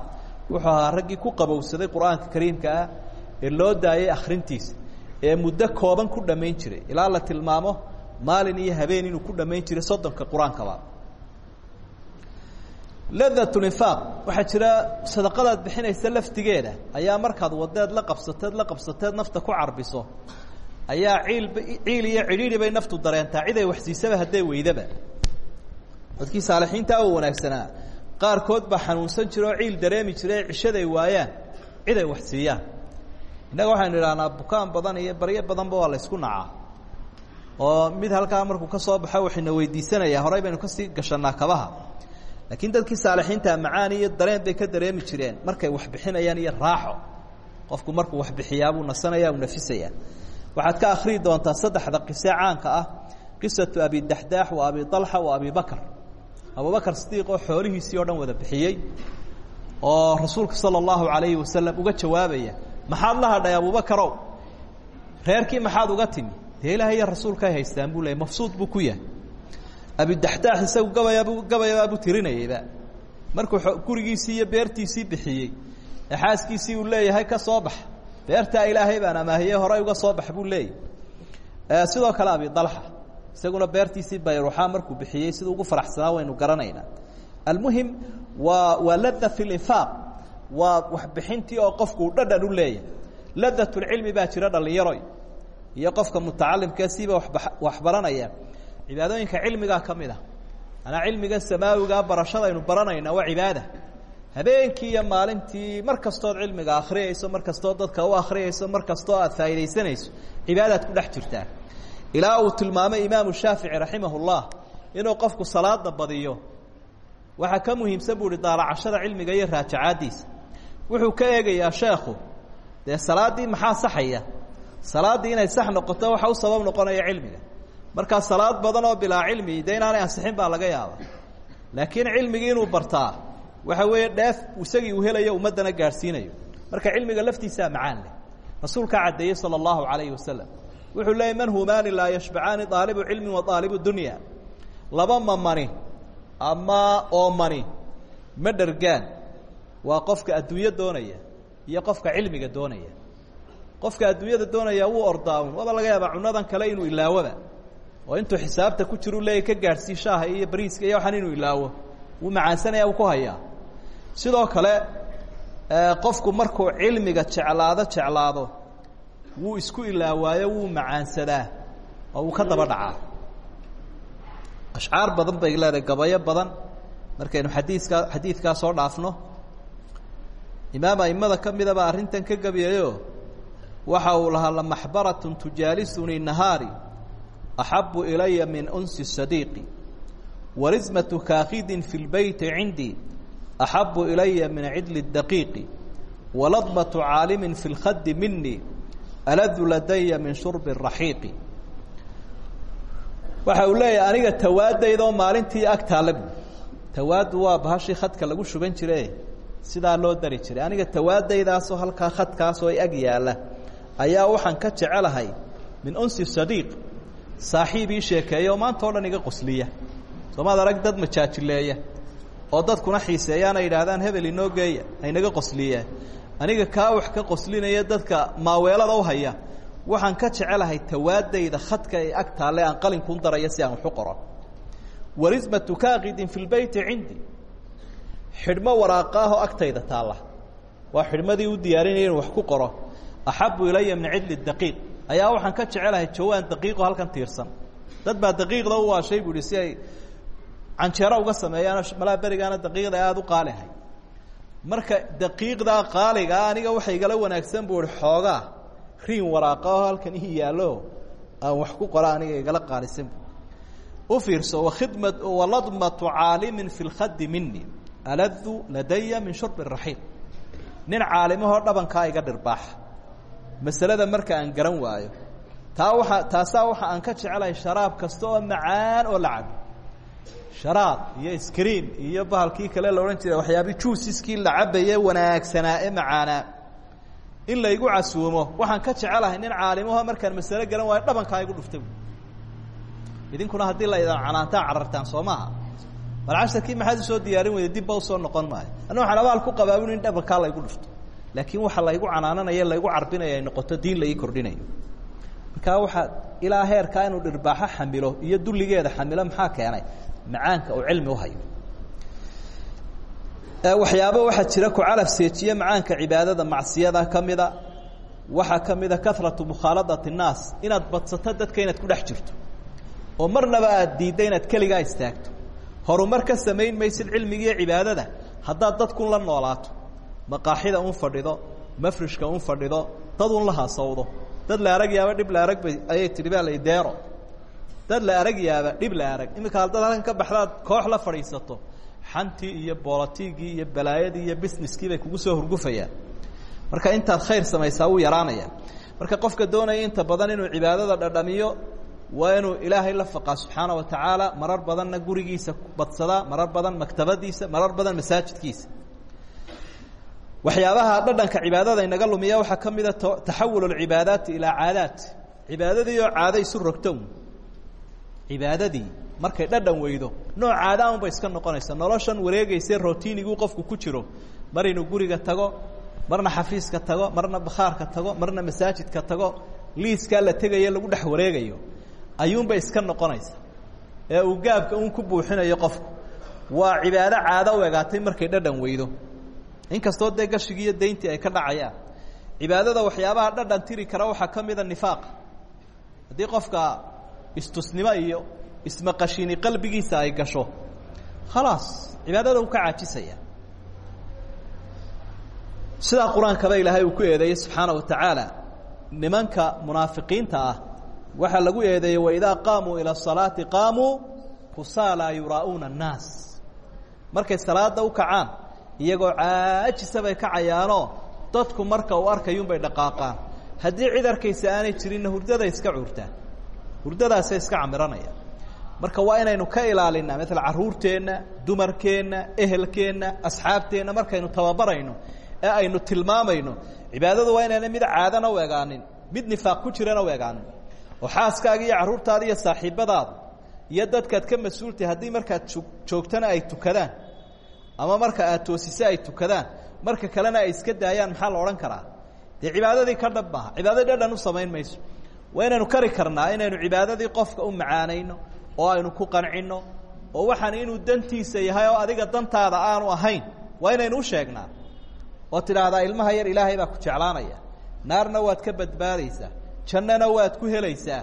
wuxuu ahaa raggii ku qabowsaday qur'aanka kariimka ah ee loo daayay akhrintiisa ee muddo kooban ku dhammayn jiray. Ilaa la tilmaamo maalin iyo habeen inuu ku dhammayn jiray soddonka qur'aankaba ladat nifaaq. Waxaa jira sadaqadaad bixinaysa laftigeeda. Ayaa markaad wadeed la qabsateed la qabsateed nafta ku carbiso. Ayaa ciilba ciil iyo cidhiidhi bay naftu dareentaa ciday waxsiisaba hadday weydaba. Dadkii saalixiinta oo wanaagsanaa qaarkood baa xanuunsan jira oo ciil dareemi jira ee cishaday waayaan. Ciday wax siiyaan. Innaga waxaynu idhahnaa bukaan badan iyo baryo badanba waa la ysku nacaa. Oo mid halkaa markuu ka soo baxo waxayna weydiisanayaa horey baynu ka sii gashanaa kabaha laakiin dadkii saalixiinta macaani iyo dareen bay ka dareemi jireen. Markay wax bixinayaan iyo raaxo. Qofku markuu wax bixiyaabuu nasanaya u nafisayaa waxaad ka akriyi doontaa saddexda qise caanka ah. Qisatu abi daxdaax wa abi alxa wa abi bakr abubakr sidiiq oo xoolihiisii o dhan wada bixiyey oo rasuulka sala allahu alayhi wasalam uga jawaabaya maxaad la hadhay abubakarow reerkii maxaad uga timi? Dee ilaah iyo rasuulka ay haystaan? Buu leeyay mafsuud buu ku yahay abidaxdaax isagu gabayaabu gabayabaabuu tirinayayba markuu gurigiisii iyo beertiisii bixiyey. Ee xaaskiisii uu leeyahay ka soo bax. Beertaa ilaahay baan amaahiyey horay uga soo bax buu leeyahy sidoo kale abi dalxa isaguna beertiisii bayruuxa markuu bixiyey siduu ugu faraxsanaa waynu garanaynaa. Almuhim waa waa lada fi linfaaq waa waxbixintii oo qofku dhadhan u leeyahay ladatulcilmi baa jira dhallinyaroy iyo qofka mutacalimkee siiba waxbaranaya cibaadooyinka cilmigaa ka mid a manaa cilmiga samaawigaa barashadaynu baranayna waa cibaada. Habeenkii iyo maalintii mar kastood cilmiga akhriyayso mar kastoo dadka u akhriyayso mar kastoo aad faa'idaysanayso cibaadaad ku dhex jirtaa ilaa uu tilmaamay imaamu shaafici raximah اllah inuu qofku salaada badiyo. Waxaa ka muhiimsan buu ihi daalacashada cilmiga iyo raajacaaddiisa. Wuxuu ka eegayaa sheekhu dee salaaddii maxaa saxaya? Salaaddii inay sax noqoto waxa u sabab noqonaya cilmiga markaa salaad badan oo bilaa cilmi dee inaanay ansixin baa laga yaaba laakiin cilmigii inuu bartaa waxa weeye dheef isagii uu helayo ummaddana gaadhsiinayo marka cilmiga laftiisaa macaan leh. Rasuulkaa caddeeyey sala allahu calayhi wasalam wuxuu leeyay man humaani laa yashbacaani aalibu cilmi wa aalibu dunya. Laba mamani ama oomani ma dhergaan waa qofka adduunyo doonaya iyo qofka cilmiga doonaya. Qofka adduunyada doonaya wuu ordaawun waaba laga yaabaa cunadan kale inuu ilaawoba oo intuu xisaabta ku jiru leeya ka gaadhsii shaaha iyo bariiska iyo waxaan inuu ilaawo. Wuu macaansanaya uu ku hayaa. Sidoo kale qofku markuu cilmiga jeclaado jeclaado wuu isku ilaawaayo wuu macaansadaa oo wuu ka daba dhacaa. Ashcaar badan bay leedahay gabayo badan. Markaynu xadiiskaa xadiidkaa soo dhaafno imaam aimada ka midaba arrintan ka gabiyayo waxa uu lahaa lamaxbaratun tujaalisunii nahaari axabu ilaya min unsi sadiiqi warismatu kaakidin fi lbeyti cindii axabu ilaya min cidli daqiiqi waladmatu caalimin fi lkhadi minii aladu ladaya min shurbi raxiiqi waxa uu leeyahay aniga tawaadaydoo maalintii ag taalla bu tawaadu waa bahashii khadka lagu shuban jire sidaa loo dari jiray aniga tawaadaydaasoo halkaa khadkaasoo ag yaalla ayaa waxaan ka jecelahay min unsi sadiiq saaxiib ii sheekeeya oo maanta qosliya soomaad arag dad majaajileeya oo dadkuna xiiseeyaana yidhaahdaan hebel inoo geeya haynaga qosliyeen aniga kaa wax ka qoslinaya dadka maaweelada u haya waxaan ka jecelahay tawaadayda khadka ee ag taalle aan qalinkun daraya si aan waxu qoro. Warismatu kaaqidin fi lbeyti cindi. Xidhmo waraaqaahoo agtayda taalla. Waa xidhmadii u diyaarinaya wax ku qoro. Axabu ilaya min cidli daqiiq ayaa waxaan ka jecelahay jawaan daqiiqo halkan tiirsan. Dad baa daqiiqda u waashay bu ihi si ay uga sameeyaan malaa daqiiqda aada u qaalihay. Marka daqiiqdaa qaaligaa aniga waxa igala wanaagsan bu ihi riin waraaqaho halkan ii yaallo aan wax ku qora aniga igala qaalisan u fiirso wakhidma waladmatu caalimin fi lkhadi mini aladu ladaya min shurbi raxiiq nin caalimahoo dhabankaa iga dhirbaaxa masalada marka aan garan waayo taa waaa taasaa waxa aan ka jecelahay sharaab kasta oo macaan oo la cabo sharaab iyo screen iyo bahalkii kale la odhan jiray waxyaabi juusiskii la cabaye wanaagsanaa ee macaanaa. In laygu casuumo waxaan ka jecelahay nin caalimaho markaan masalo garan waayo dhabankaa igu dhufta idinkuna haddii la idan canaantaa carartaan soo maaha. Bal casharkii maxaad u soo diyaarin weyda dibba u soo noqon maayo. Anna waxaan abaal ku qabaabin in dhabankaa laygu dhufto laakiin waxa laygu canaananaya laygu carbinaya ay noqoto diin lai kordhinayo. Markaa waxaa ilaa heerkaa inuu dhirbaaxo xamilo iyo dulligeeda xamilo maxaa keenay? Macaanka uu cilmi uhayo waxyaaba waxaa jira ku calaf seejiye macaanka cibaadada macsiyada kamida waxaa kamida karatu mukhaaladati الnaas dadka inaad ku dhex jirto. Oo marnaba aad diidda inaad keligaa istaagto. Horumar ka samayn maysid cilmigiiyo cibaadada haddaad dadkun la noolaato maqaaxida un fadhido mafrishka un fadhido dad un la hasawdo dad la arag yaaba dhib la arag bay ayay tihi baa la deero. Dad la arag yaaba dhib la arag. Iminka haddaad halkan ka baxdaad koox la fadhiisato xantii iyo bolotigii iyo balaayadii iyo businesskii bay kugu soo hurgufayaan. Marka intaad khayr samaysaa wuu yaraanaya marka qofka doonaya inta badan inuu cibaadada dhadhamiyo waa inuu ilaahay la faqaa subxaana wa tacaala marar badanna gurigiisa badsadaa marar badan maktabadiisa marar badan masaajidkiisa waxyaabaha dhadhanka cibaadada inaga lumiya waxaa ka mida taxawul اcibaadaati ilaa caadaat. Cibaadadii oo caado isu rogto cibaadadii markay dhadhan weydo nooc caada un bay iska noqonaysa noloshan wareegayse rotiiniguu qofku ku jiro. Mar inuu guriga tago marna xafiiska tago marna bakhaarka tago marna masaajidka tago liiskaa la tegayo lagu dhex wareegayo. Ayuunbay iska noqonaysa ee uu gaabka un ku buuxinayo qofku. Waa cibaado caado u markay dhadhan weydo inkastoo dee gashigii iyo dayntii ay ka dhacayaan cibaadada waxyaabaha dhadhan tiri kara waxaa ka mida haddii qofka istusnimo iyo ismaqashini qalbigiisa ay gasho khalaas cibaadada uu ka caajisaya. Sidaa qur'aankaba ilaahay uu ku eedeeyey subxaana wa tacaala nimanka munaafiqiinta ah waxaa lagu eedeeyey waidaa qaamuu ila salaati qaamuu kusaala yuraa'uuna annaas. Markay salaada u kacaan iyagoo caajisa bay kacayaanoo dadku marka uu arkayuunbay dhaqaaqaan. Haddii cid arkaysa aanay jirinna hurdada iska cuurtaan hurdadaasay iska camiranayaan. Marka waa inaynu ka ilaalinaa maala caruurteenna dumarkeenna ehelkeenna asxaabteenna markaynu tababarayno ee aynu tilmaamayno cibaadadu waa inayna mid caadana u egaanin mid nifaaq ku jirana u egaanin. Iyo carruurtaada iyo saaxiibadaada iyo dadkaad ka mas'uultahay haddii markaad joogtana ay tukadaan ama marka aad toosise ay tukadaan marka kalena ay iska daayaan maxaa la odhan karaa? Dee cibaadadii ka dhab maaha cibaadadii dhadhan u samayn mayso. Waa inaynu kari karnaa inaynu cibaadadii qofka u macaanayno oo aynu ku qancinno oo waxaan inuu dantiisa yahay oo adiga dantaada aanu ahayn waa inaynu u sheegnaa. Oo tidhaahdaa ilmaha yar ilaahay baa ku jeclaanaya. Naarna waad ka badbaadaysaa jannana waad ku helaysaa.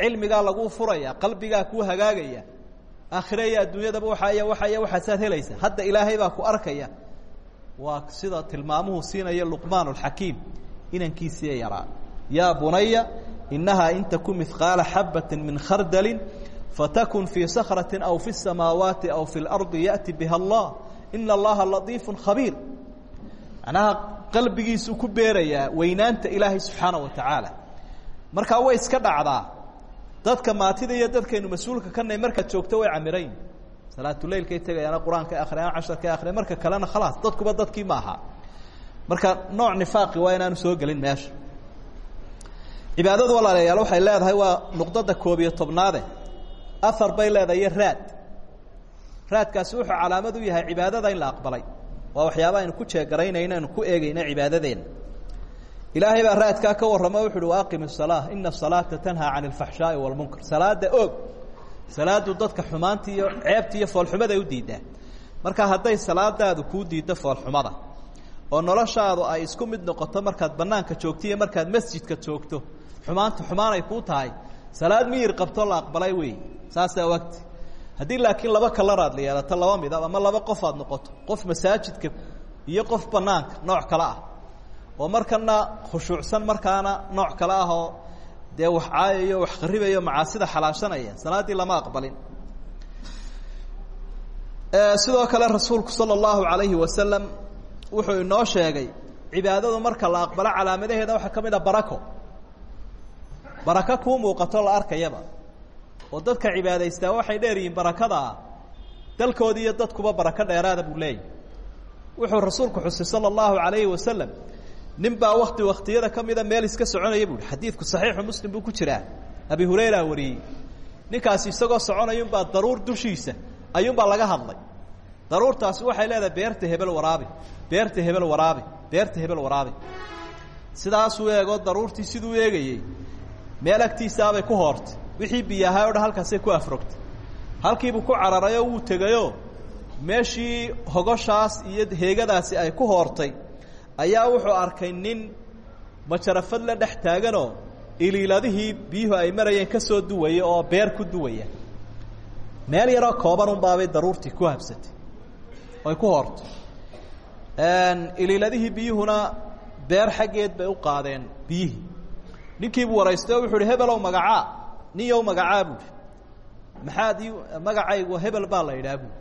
Cilmigaa laguu furaya qalbigaa kuu hagaagaya aakhire iyo adduunyadaba waxaaya waxaaya waxaasaad helaysaa hadda ilaahay baa ku arkaya waa sida tilmaamuhu siinaya luqmaan alxakiim inankiisii yaraa yaa bunaya inahaa in taku mihqaala xabati min khardalin fatakun fii sakrati aw fi الsamaawaati aw fi اlardi yaأti biha allah ina allaha latiifu khabiir macnaha qalbigiisuu ku beerayaa weynaanta ilaahay subxaana wa tacaala markaa way iska dhacdaa dadka maatida iyo dadkaynu mas'uulka kanay markaad joogto way camirayn. Salaatuleilkay tegayaana qur'aankay akhriyaan casharkay akhriyan marka kalena khalaas dadkuba dadkii ma aha. Marka nooc nifaaqi waa inaanu soo gelin meesha. Cibaadadu walaalayaal waxay leedahay waa nuqdada koob iyo tobnaade. Ahar bay leedahay iyo raad. Raadkaasi wuxuu calaamad u yahay cibaadada in la aqbalay. Waa waxyaaba aynu ku jeegaraynayno aynu ku eegayno cibaadadeena ilaahay baa raadkaa ka warramo wuxu uhi waaqim الsalaa ina الsalaata tanhaa can اlfaxshaaءi wاlmunkar salaada oog salaadu dadka xumaanta iyo ceebta iyo foolxumada ay u diidaa marka hadday salaadaadu kuu diiddo foolxumada oo noloshaadu ay isku mid noqoto markaad banaanka joogto iyo markaad masjidka joogto xumaanta xumaan ay kuu tahay salaad miyir qabto la aqbalay wey saasaa wagti haddii laakiin laba kalaraad la yeelato laba midab ama laba qof aad noqoto qof masaajidka iyo qof banaanka nooc kale ah oo markana khushuucsan markaana nooc kale ah oo dee wax caayayo wax qaribayo macaasida xalaashanaya. Salaaddii lama aqbalin. Sidoo kale rasuulku sala allahu alayhi wasalam wuxuu inoo sheegay cibaadadu marka la aqbalo calaamadaheeda waxaa ka mid a barako. Barako kuu muuqato la arkayaba. Oo dadka cibaadaystaa waxay dheer yihiin barakadaa dalkoodii iyo dadkuba barako dheeraada buu leeyahy wuxuu rasuulku xusay sala allahu alayhi wasalam nin baa wakti waktiyada ka meel iska soconaya buuhi xadiidku saxiixu muslim buu ku jiraa. Abi hurayra wariyey. Ninkaasi isagoo soconayunbaa daruur dushiisa ayuunbaa laga hadlay. Daruurtaasi waxay leedahay beerta hebel waraabi beerta hebel waraabi beerta hebel waraabi sidaasuu eegoo daruurtii siduu eegayey. Meel agtiisaabay ku hoortay. Wixii biyahaa o dhan halkaasay ku afrogtay. Halkiibuu ku cararayoo wuu tegayoo meeshii hogoshaas iyo heegadaasi ay ku hoortay ayaa wuxuu arkay nin majarafad la dhex taaganoo iliiladihii biyuhu ay marayeen ka soo duwaya oo beer ku duwaya meel yaroo kooban unbaabay daruurtii ku habsatay. Oy ku hoortay iliiladihii biyuhuna beer xaggeed bay u qaadeen biyihii. Ninkiibuu waraystay oo wuxu uhi hebelow magacaa. Ninyow magacaa buuhi maxaad ii magacaygu hebel baa la idhaha buui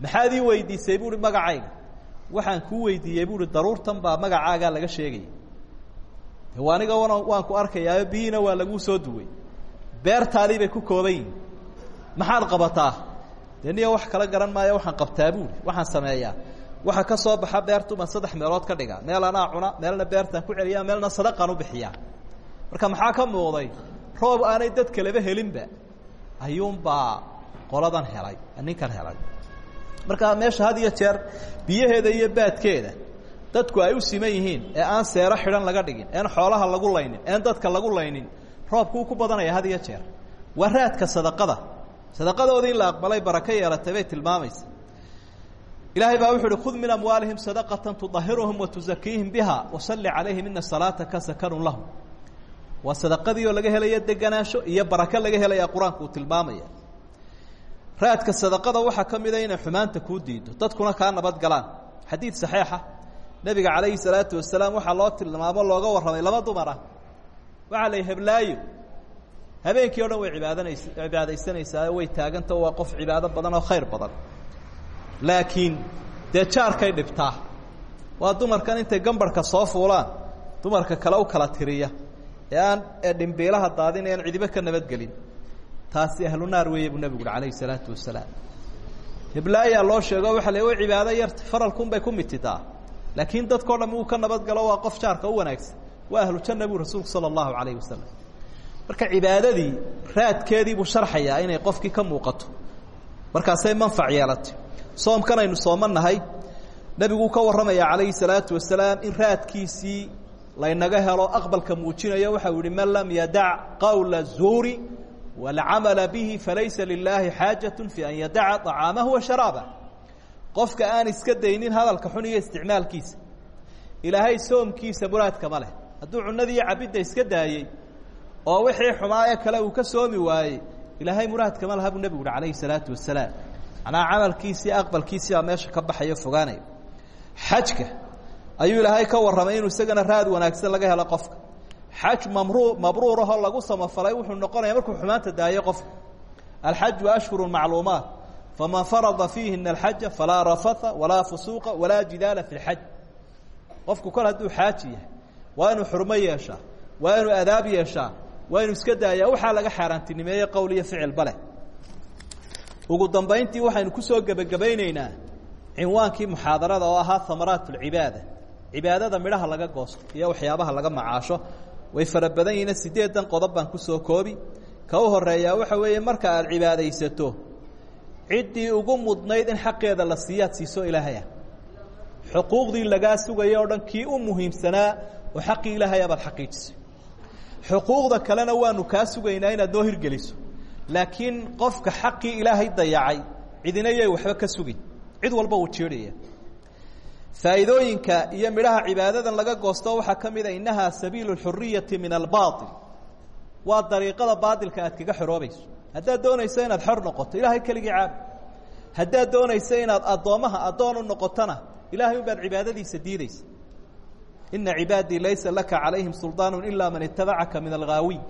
maxaad ii weydiisay? buuhi magacayga waxaan kuu weydiiyey buuhi daruurtan baa magacaagaa laga sheegaya aniga waan ku arkayaayo biyihiina waa laguu soo duway. Beertaadii bay ku kooban yihiin maxaad qabataa? Dee niyo wax kala garan maayo waxaan qabtaa buuhi waxaan sameeyaa. Waxa ka soo baxa beertuban saddex meelood ka dhiga. Meel anaa cuna meelna beertaan ku celiyaa meelna sadaqaan u bixiyaa. Marka maxaa ka muuqday? Roob aanay dad kaleba helinba. Ayuunbaa qoladan helay ninkan helay marka meesha had iyo jeer biyaheeda iyo baadkeeda dadku ay u siman yihiin ee aan seero xidhan laga dhigin een xoolaha lagu laynin een dadka lagu laynin roobkuu ku badanaya had iyo jeer. Waa raadka sadaqada. Sadaqadoodii in la aqbalay barako yeelatay bay tilmaamaysa. Ilaahay baa wuxu uhi khud min amwaalihim sadaqatan tudahiruhum watuzakiihim biha wasalli calayhim ina salaataka sakanun lahum. Waa sadaqadii oo laga helaya deganaansho iyo barako laga helaya qur'aanku uu tilmaamaya raadka sadaqada waxaa ka mida inay xumaanta kuu diido dadkuna kaa nabad galaan. Xadiid saxiixa. Nebiga calayhi salaatu wasalaam waxaa loo tilmaamo looga warramay laba dumar ah. Waxaa la heblaayo habeenkii o dhan way cibaadanays cibaadaysanaysaa way taaganta waa qof cibaado badan oo khayr badan. Laakiin dee jaarkay dhibtaa. Waa dumarkan intay gambarhka soo fuulaan dumarka kale u kala tiriya aan ee dhimbiilaha daadinayan cidibo ka nabadgelin taasi ahlu naar weeye buu nebigu uhi alayhi salaatu wasalaam heblaayaa loo sheego waxa la cibaado yarta faralkunbay ku mitidaa laakiin dadkao dham uu ka nabadgalo waa qof jaarka u wanaagsan waa ahlu janna buu rasuulku sala allahu marka cibaadadii raadkeedii buu sharxayaa inay qofkii ka muuqato. Markaasay manfac yeelatay. Soomkan aynu soomannahay nebiguu ka warramaya calayhi salaatu wasalaam in raadkiisii laynaga helo aqbalka muujinayo waxau yihi man lam yadac qawla zuuri walcamala bihi falaysa lilaahi xaajatu fi an yadaca طacaamahu wa sharaabah qofka aan iska daynin hadalka xun iyo isticmaalkiisa ilaahay soomkiisa muraadkama leh hadduu cunadiiyo cabidda iska daayey oo wixii xumaayo kale uu ka soomi waayey ilaahay muraadkama laha buu nebigu uhi calayhi salaatu wasalaam macnaha camalkiisii aqbalkiisii baa meesha ka baxayo fogaanaya xajka ayuu ilaahay ka warramay inuu isagana raad wanaagsan laga helo qofka xaj mamru mabruurahoo lagu samafalay wuxuu noqonaya markuu xumaanta daayo qofka alxaju ashhuru macluumaat faman farada fiihina alxaja falaa rafatha walaa fusuuqa walaa jidaala fi lxaj qofku kol hadduu xaaji yahay waa inuu xurmo yeeshaa waa inuu adaab yeeshaa waa inuu iska daayaa waxaa laga xaaraantinimeeye qowl iyo ficilba leh ugu dambayntii waxaynu ku soo gebagabayneynaa cinwaankii muxaadarada oo ahaa hamaraat اlcibaada cibaadada midhaha laga goosto iyo waxyaabaha laga macaasho way fara badan yihiin sideedan qodob baan ku soo koobi. Ka u horeeyaa waxa weeye marka aad cibaadaysato ciddii ugu mudnayd in xaqeeda la siiyaad siiso ilaahaya. Xuquuqdii lagaa sugaya o dhan kii u muhiimsanaa oo xaqii ilaahaya baad xaqiijisay. Xuquuqda kalena waanu kaa sugaynaa inaad noo hirgeliso. Laakiin qofka xaqii ilaahay dayacay cidina yay waxba ka sugin. Cid walba uu jeedhaya faa'iidooyinka iyo midhaha cibaadadan laga goosto waxaa ka mid a innahaa sabiilu xuriyati min albaail waa dariiqada baatilka aad kaga xoroobayso haddaad doonayso inaad xor noqoto ilaahay keligii caabud haddaad doonayso inaad addoommaha addoon u noqotona un baad cibaadadiisa diideysa ina cibaadii laysa laka calayhim suldaanu ilaa man itabacaka min alghaawiin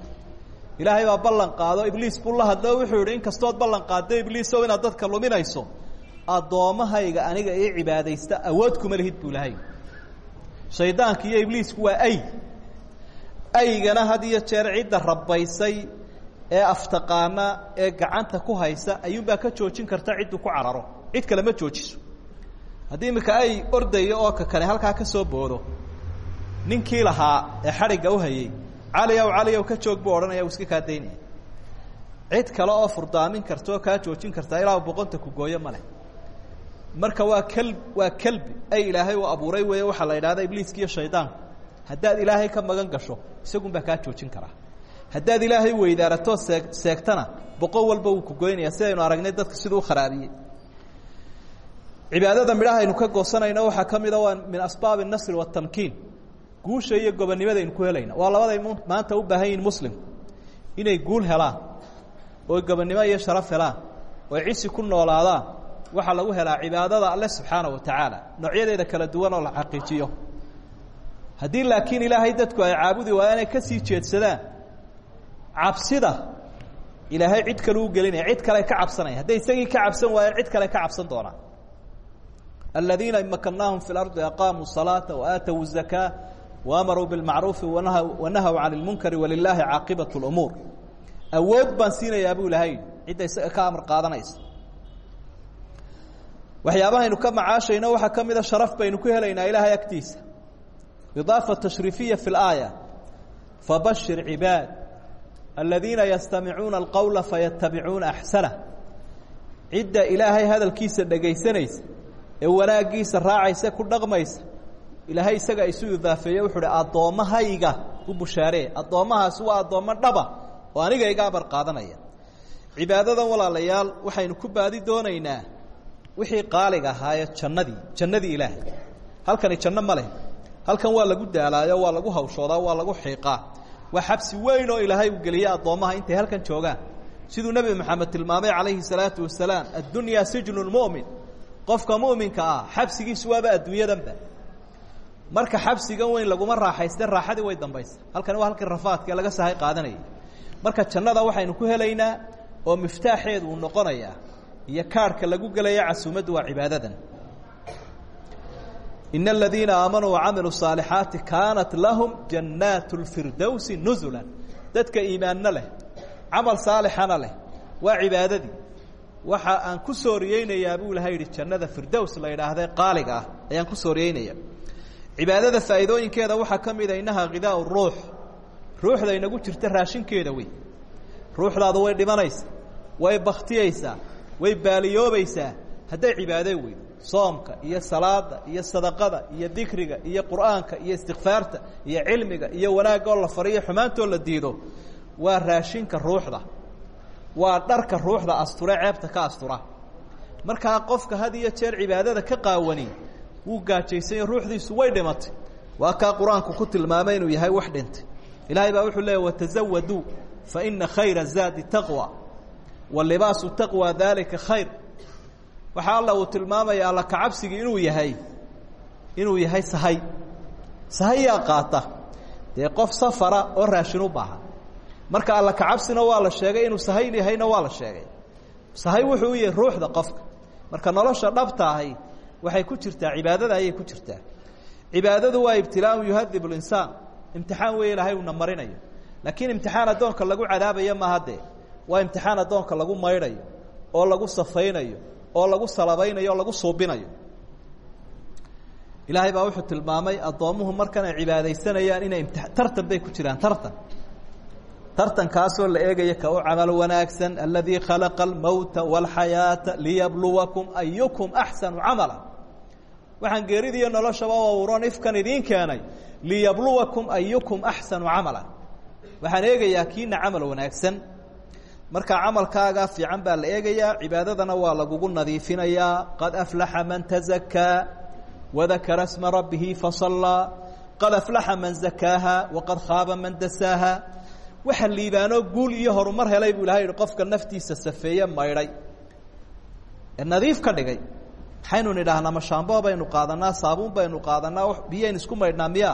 ilaahay baa ballan qaado. Ibliis buu la hadlo wuxuu yihi in kastood ballan qaaddo ibliisow inaad dadka luminayso addoommahayga aniga ii cibaadaysta awood kuma lihid buu shaydaanka iyo ibliisku waa ay. Aygana had iyo jeer cidda rabbaysay ee aftaqaana ee gacanta ku haysa ayuunbaa ka joojin karta cidduu ku cararo. Cid kale ma joojiso. Haddii iminka ay ordayo oo kakane halkaa ka soo boodo ninkii lahaa ee xadhigga u hayay caliyow caliyow ka joog buu odhanaya iska kaa daynaya. Cid kale oo furdaamin karta oo joojin kartaa ilaa boqonta ku gooyo ma marka waa l waa kelbi ay ilaahay u abuuray weeye waxaa la idhahda ibliiska iyo shaydaanka haddaad ilaahay ka magan gasho isagun baa kaa joojin karaa. Haddaad ilaahay weydaarato seegtana boqol walba wuu kugoynaya si aynu aragnay dadka siduu ukharaabiyey cibaadada midhaha aynu ka goosanayno waxaa ka mid a waa min asbaabi nasri guusha iyo gobonnimada aynu ku helayna. Waa labaday maanta u baahan yihiin muslimku inay guul helaan oo gobonnimo iyo sharaf helaan oo cisi ku noolaadaan waxaa lagu helaa cibaadada alle subxaana wa tacaala noocyadeeda kala duwan oo la xaqiijiyo. Haddii laakiin ilaahay dadku ay caabudi waayaan ay ka sii jeedsadaan cabsida ilaahay cid kalu gelinaya cid kale ka cabsanaya. Hadday isagii ka cabsan waayaan cid kale ka cabsan doonaa. Aladiina makanaahum fi lardi aqaamuu salaata waaatawu zakaa waamaruu bilmacruufi wanahaw can lmunkari walilaahi caaqibat lumuur awood baan siinayaa buu ilaahay cidda isaga ka amar qaadanaysa waxyaabahaynu ka macaashayno waxaa ka mida ah sharaf baynu ku helaynaa ilaahay agtiisa. Idaafa tashriifiya fi اlaaya fabashir cibaad. Aladiina yastamicuuna alqowla fayatabicuuna axsanah cidda ilaahay hadalkiisa dhegaysanaysa ee wanaaggiisa raacaysa ku dhaqmaysa ilaahay isaga isu idaafeeye wuxuu uhi addoommahayga u bushaaree. Addoommahaasi waa addoommo dhaba oo aniga iga amar qaadanaya walaalayaal waxaynu ku baadi doonaynaa wixii qaaliga ahaaye jannadii jannadii ilaahay. Halkani janno ma leh. Halkan waa lagu daalaayo waa lagu hawshoodaa waa lagu xiiqaa. Waa xabsi weyn oo ilaahay uu geliye addoommaha intay halkan joogaan. Siduu nebi moxamed tilmaamay calayhi salaatu wasalaam addunyaa sijnu lmu'min qofka muminka ah xabsigiisu waaba adduunyadanba. Marka xabsigan weyn laguma raaxayste raaxadii way dambaysa. Halkani waa halkii rafaadka ee laga sahay qaadanayay marka jannada waxaynu ku helaynaa oo miftaaxeedu uu noqonayaa iyo kaarhka lagu gelaya casuumaddu waa cibaadadan. Ina aladiina aamanuu wacamiluu saalixaati kaanat lahum jannaat lfirdowsi nuzula dadka iimaanna leh camal saalixana leh waa cibaadadii waxa aan ku sooriyeynayaa buu ilahay jannada firdows la yidhaahde qaaliga ah ayaan ku sooriyeynaya cibaadada faa'iidooyinkeeda waxaa ka mida innahaa khidaau ruux. Ruuxda inagu jirta raashinkeeda wey ruuxdaadu way dhimanaysaa way baktiyeysaa way baaliyoobaysaa hadday cibaadee weydo soomka iyo salaada iyo sadaqada iyo dikriga iyo qur'aanka iyo istikfaarta iyo cilmiga iyo wanaagga la fariyo xumaantoo la diido waa raashinka ruuxda. Waa dharka ruuxda asture ceebta ka astura. Markaa qofka had iyo jeer cibaadada ka qaawani wuu gaajaysanya ruuxdiisu way dhimatay waa kaa qur'aanku ku tilmaamay inuu yahay wax dhintay ilaahay baa wuxuu leeya watazawaduu fa ina khayra zaadi taqwa wa libaasu taqwa daalika khayr. Waxaa alla uu tilmaamaya alla kacabsigii inuu yahay inuu yahay sahay. Sahay yaa qaata. Dee qof safara oo raashin u baahan marka alla kacabsina waa la sheegay inuu sahay yahayna waa la sheegay. Sahay wuxuu u yahay ruuxda qofka. Marka nolosha dhabta ahi waxay ku jirtaa cibaadada ayay ku jirtaa. Cibaadadu waa ibtilaaun yuhadib linsaan. Imtixaan wey ilahay uuna marinayo. Laakiin imtixaan addoonka lagu cadaabayo maaha dee waa imtixaan addoonka lagu maydhayo oo lagu safaynayo oo lagu salabaynayo lagu suubinayo. Ilaahay baa wuxuu tilmaamay addoommuhu markan ay inay tartan bay ku jiraan tartan. Tartankaasoo la eegaya ka u camal wanaagsan aladii khalaqa almowta wاlxayaata liyabluwakum ayukum axsanu camala. Waxaan geeridiiyo noloshaba awuron ifkan idiin keenay liyabluwakum ayukum axsanu camala. Waxaan eegayaa kiina camal wanaagsan marka camalkaaga fiican baa la eegayaa cibaadadana waa lagugu nadiifinayaa. Qad aflaxa man tazakaa wadakara sma rabbihi fasallaa qad aflaxa man zakaaha waqad khaaba man dasaaha waxa liibaanoo guul iyo horumar helay buu ilahay yihi qofka naftiisa safeeye maydhay ee nadiif ka dhigay. Maxaynu nidhaahnaa mashaambo baynu qaadanaa saabuun baynu qaadanaa biyaynu isku maydhnaa miya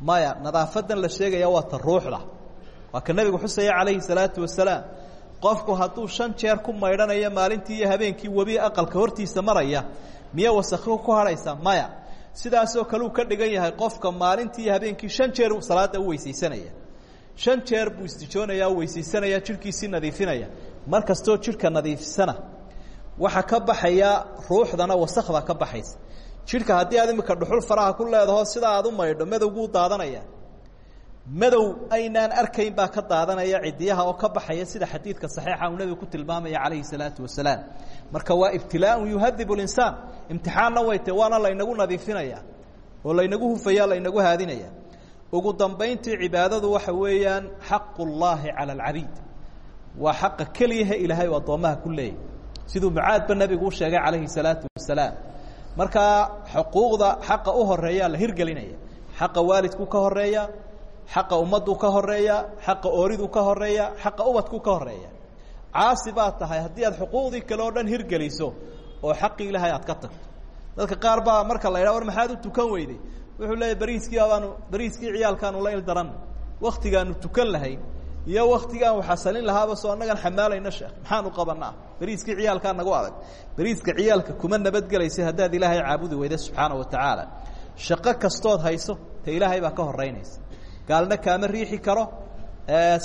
maya nadaafadan la sheegaya waa ta ruuxda. Waa ka nebigu xusaya calayhi salaatu wasalaam qofku hadduu shan jeer ku maydhanayo maalintii iyo habeenkii webi aqalka hortiisa maraya miya wasakhu ku hadhaysa maya. Sidaasoo kale uu ka dhigan yahay qofka maalintii iyo habeenkii shan jeer salaada u weysaysanaya. Shan jeer buu istijoonaya o weysaysanaya nadiifinaya. Mar kastoo jidhka nadiifisana ka baxaya ruuxdana wasakda ka baxaysa. Jidhka haddii aad imika dhuxul faraha ku leedaho sidaa aad u maydho madowguu daadanaya madow aynaan arkayn baa ka daadanaya cidiyaha oo ka baxaya sida xadiidka saxiixa uu nebigu ku tilmaamaya calayhi salaatu wasalaam. Marka waa ibtilaaun yuhadib linsaan imtixaanna way te waana laynagu nadiifinaya oo laynagu hufaya laynagu haadinaya. Ugu dambayntii cibaadadu waxa weeyaan xaqu llaahi cala alcabiid. Waa xaqa keliyahe ilaahay u addoommaha ku leeyahy siduu mucaadba nebigu u sheegay calayhi salaatu wasalaam. Markaa xuquuqda xaqa u horeeyaa la hirgelinaya. Xaqa waalidku ka horreeya xaqa ummaddu ka horreeya xaqa ooridu ka horreeya xaqa ubadku ka horreeya caasi tahay haddii aad xuquuqdii kale oo dhan hirgeliso oo xaqii ilaahay aad ka tagto. Dadka qaar baa marka la yidhaha war maxaad u tukan weyday? Wuxuu leeyahy bariiskii abaanu bariiskii ciyaalkaanu la il daran waktigaanu tukan lahayn iyo waktigaan waxasalin lahaaba soo annagan xamaalayna sheekh. Maxaanu qabanaa bariiskii ciyaalkaa nagu adag. Bariiska ciyaalka kuma nabadgelaysa haddaad ilaahay caabudi weyda subxaana wa tacaala. Shaqo kastood hayso te ilaahay baa ka horeynaysa gaalna kaama riixi karo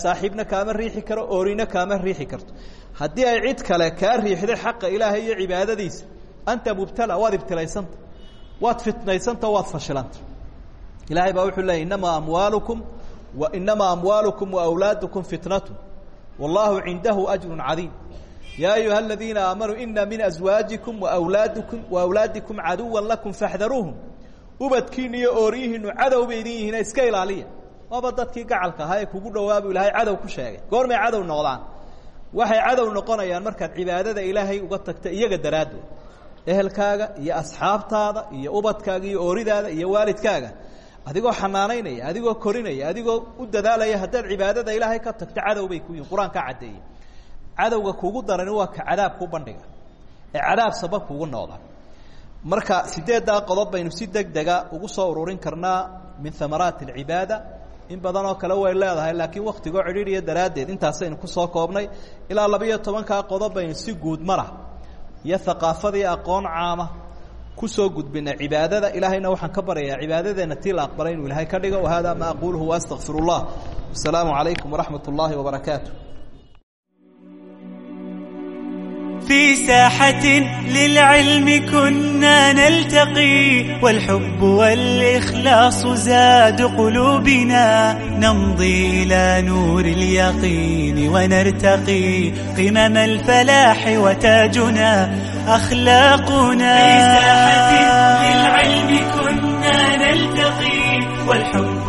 saaxiibna kaama riixi karo oorina kaama riixi karto. Haddii ay cid kale kaa riixday xaqa ilaahay iyo cibaadadiisa anta mubtala waad ibtilaysanta waad fitnaysanta waad fashilanta. Ilaahay baa wuxuu leeyay inamaa amwaalukum wa inamaa amwaalukum waawlaadukum fitnatu wallahu cindahu ajru cadiim. Yaa ayuha aladiina aamanuu ina min aswaajikum waawlaadikum waawlaadikum caduwa lakum faxdaruuhum ubadkiina iyo ooryihiinu cadow bay iska ilaaliya waaba dadkii gacalka ahaa ee kugu dhawaabu ilaahay cadow ku sheegay. Goormay cadow noqdaan. Waxay cadow noqonayaan markaad cibaadada ilaahay uga tagta iyaga daraaddood ehelkaaga iyo asxaabtaada iyo ubadkaaga iyo ooridaada iyo waalidkaaga. Adigoo xanaanaynaya adigoo korinaya adigoo u dadaalaya haddaad cibaadada ilaahay ka tagto cadow bay ku yihiin caddeeyey. Cadowga kugu darani waa ka cadaab ku bandhiga. Ee cadaab sabab kugu noqda. Marka sideeddaa qodob baynu si deg dega ugu soo ururin karnaa min amaraati alcibaada in badan oo kale way leedahay laakiin waktigoo cidhiidhiya daraaddeed intaasaynu ku soo koobnay ilaa labiiyo tobankaa qodob baynu si guud mara iyo haqaafadii aqoon caama ku soo gudbinay cibaadada. Ilaahayna waxaan ka baryayaa cibaadadeenna tii la aqbalay inuu ilaahay ka dhigo wahada ma aquluhu waastaqfir اllah wasalaamu calaykum waraxmat اllahi wabarakaatu في ساحة للعلم كنا نلتقي والحب والإخلاص زاد قلوبنا نمضي إلى نور اليقين ونرتقي قمم الفلاح وتاجنا أخلاقنا في ساحة للعلم كنا نلتقي والحب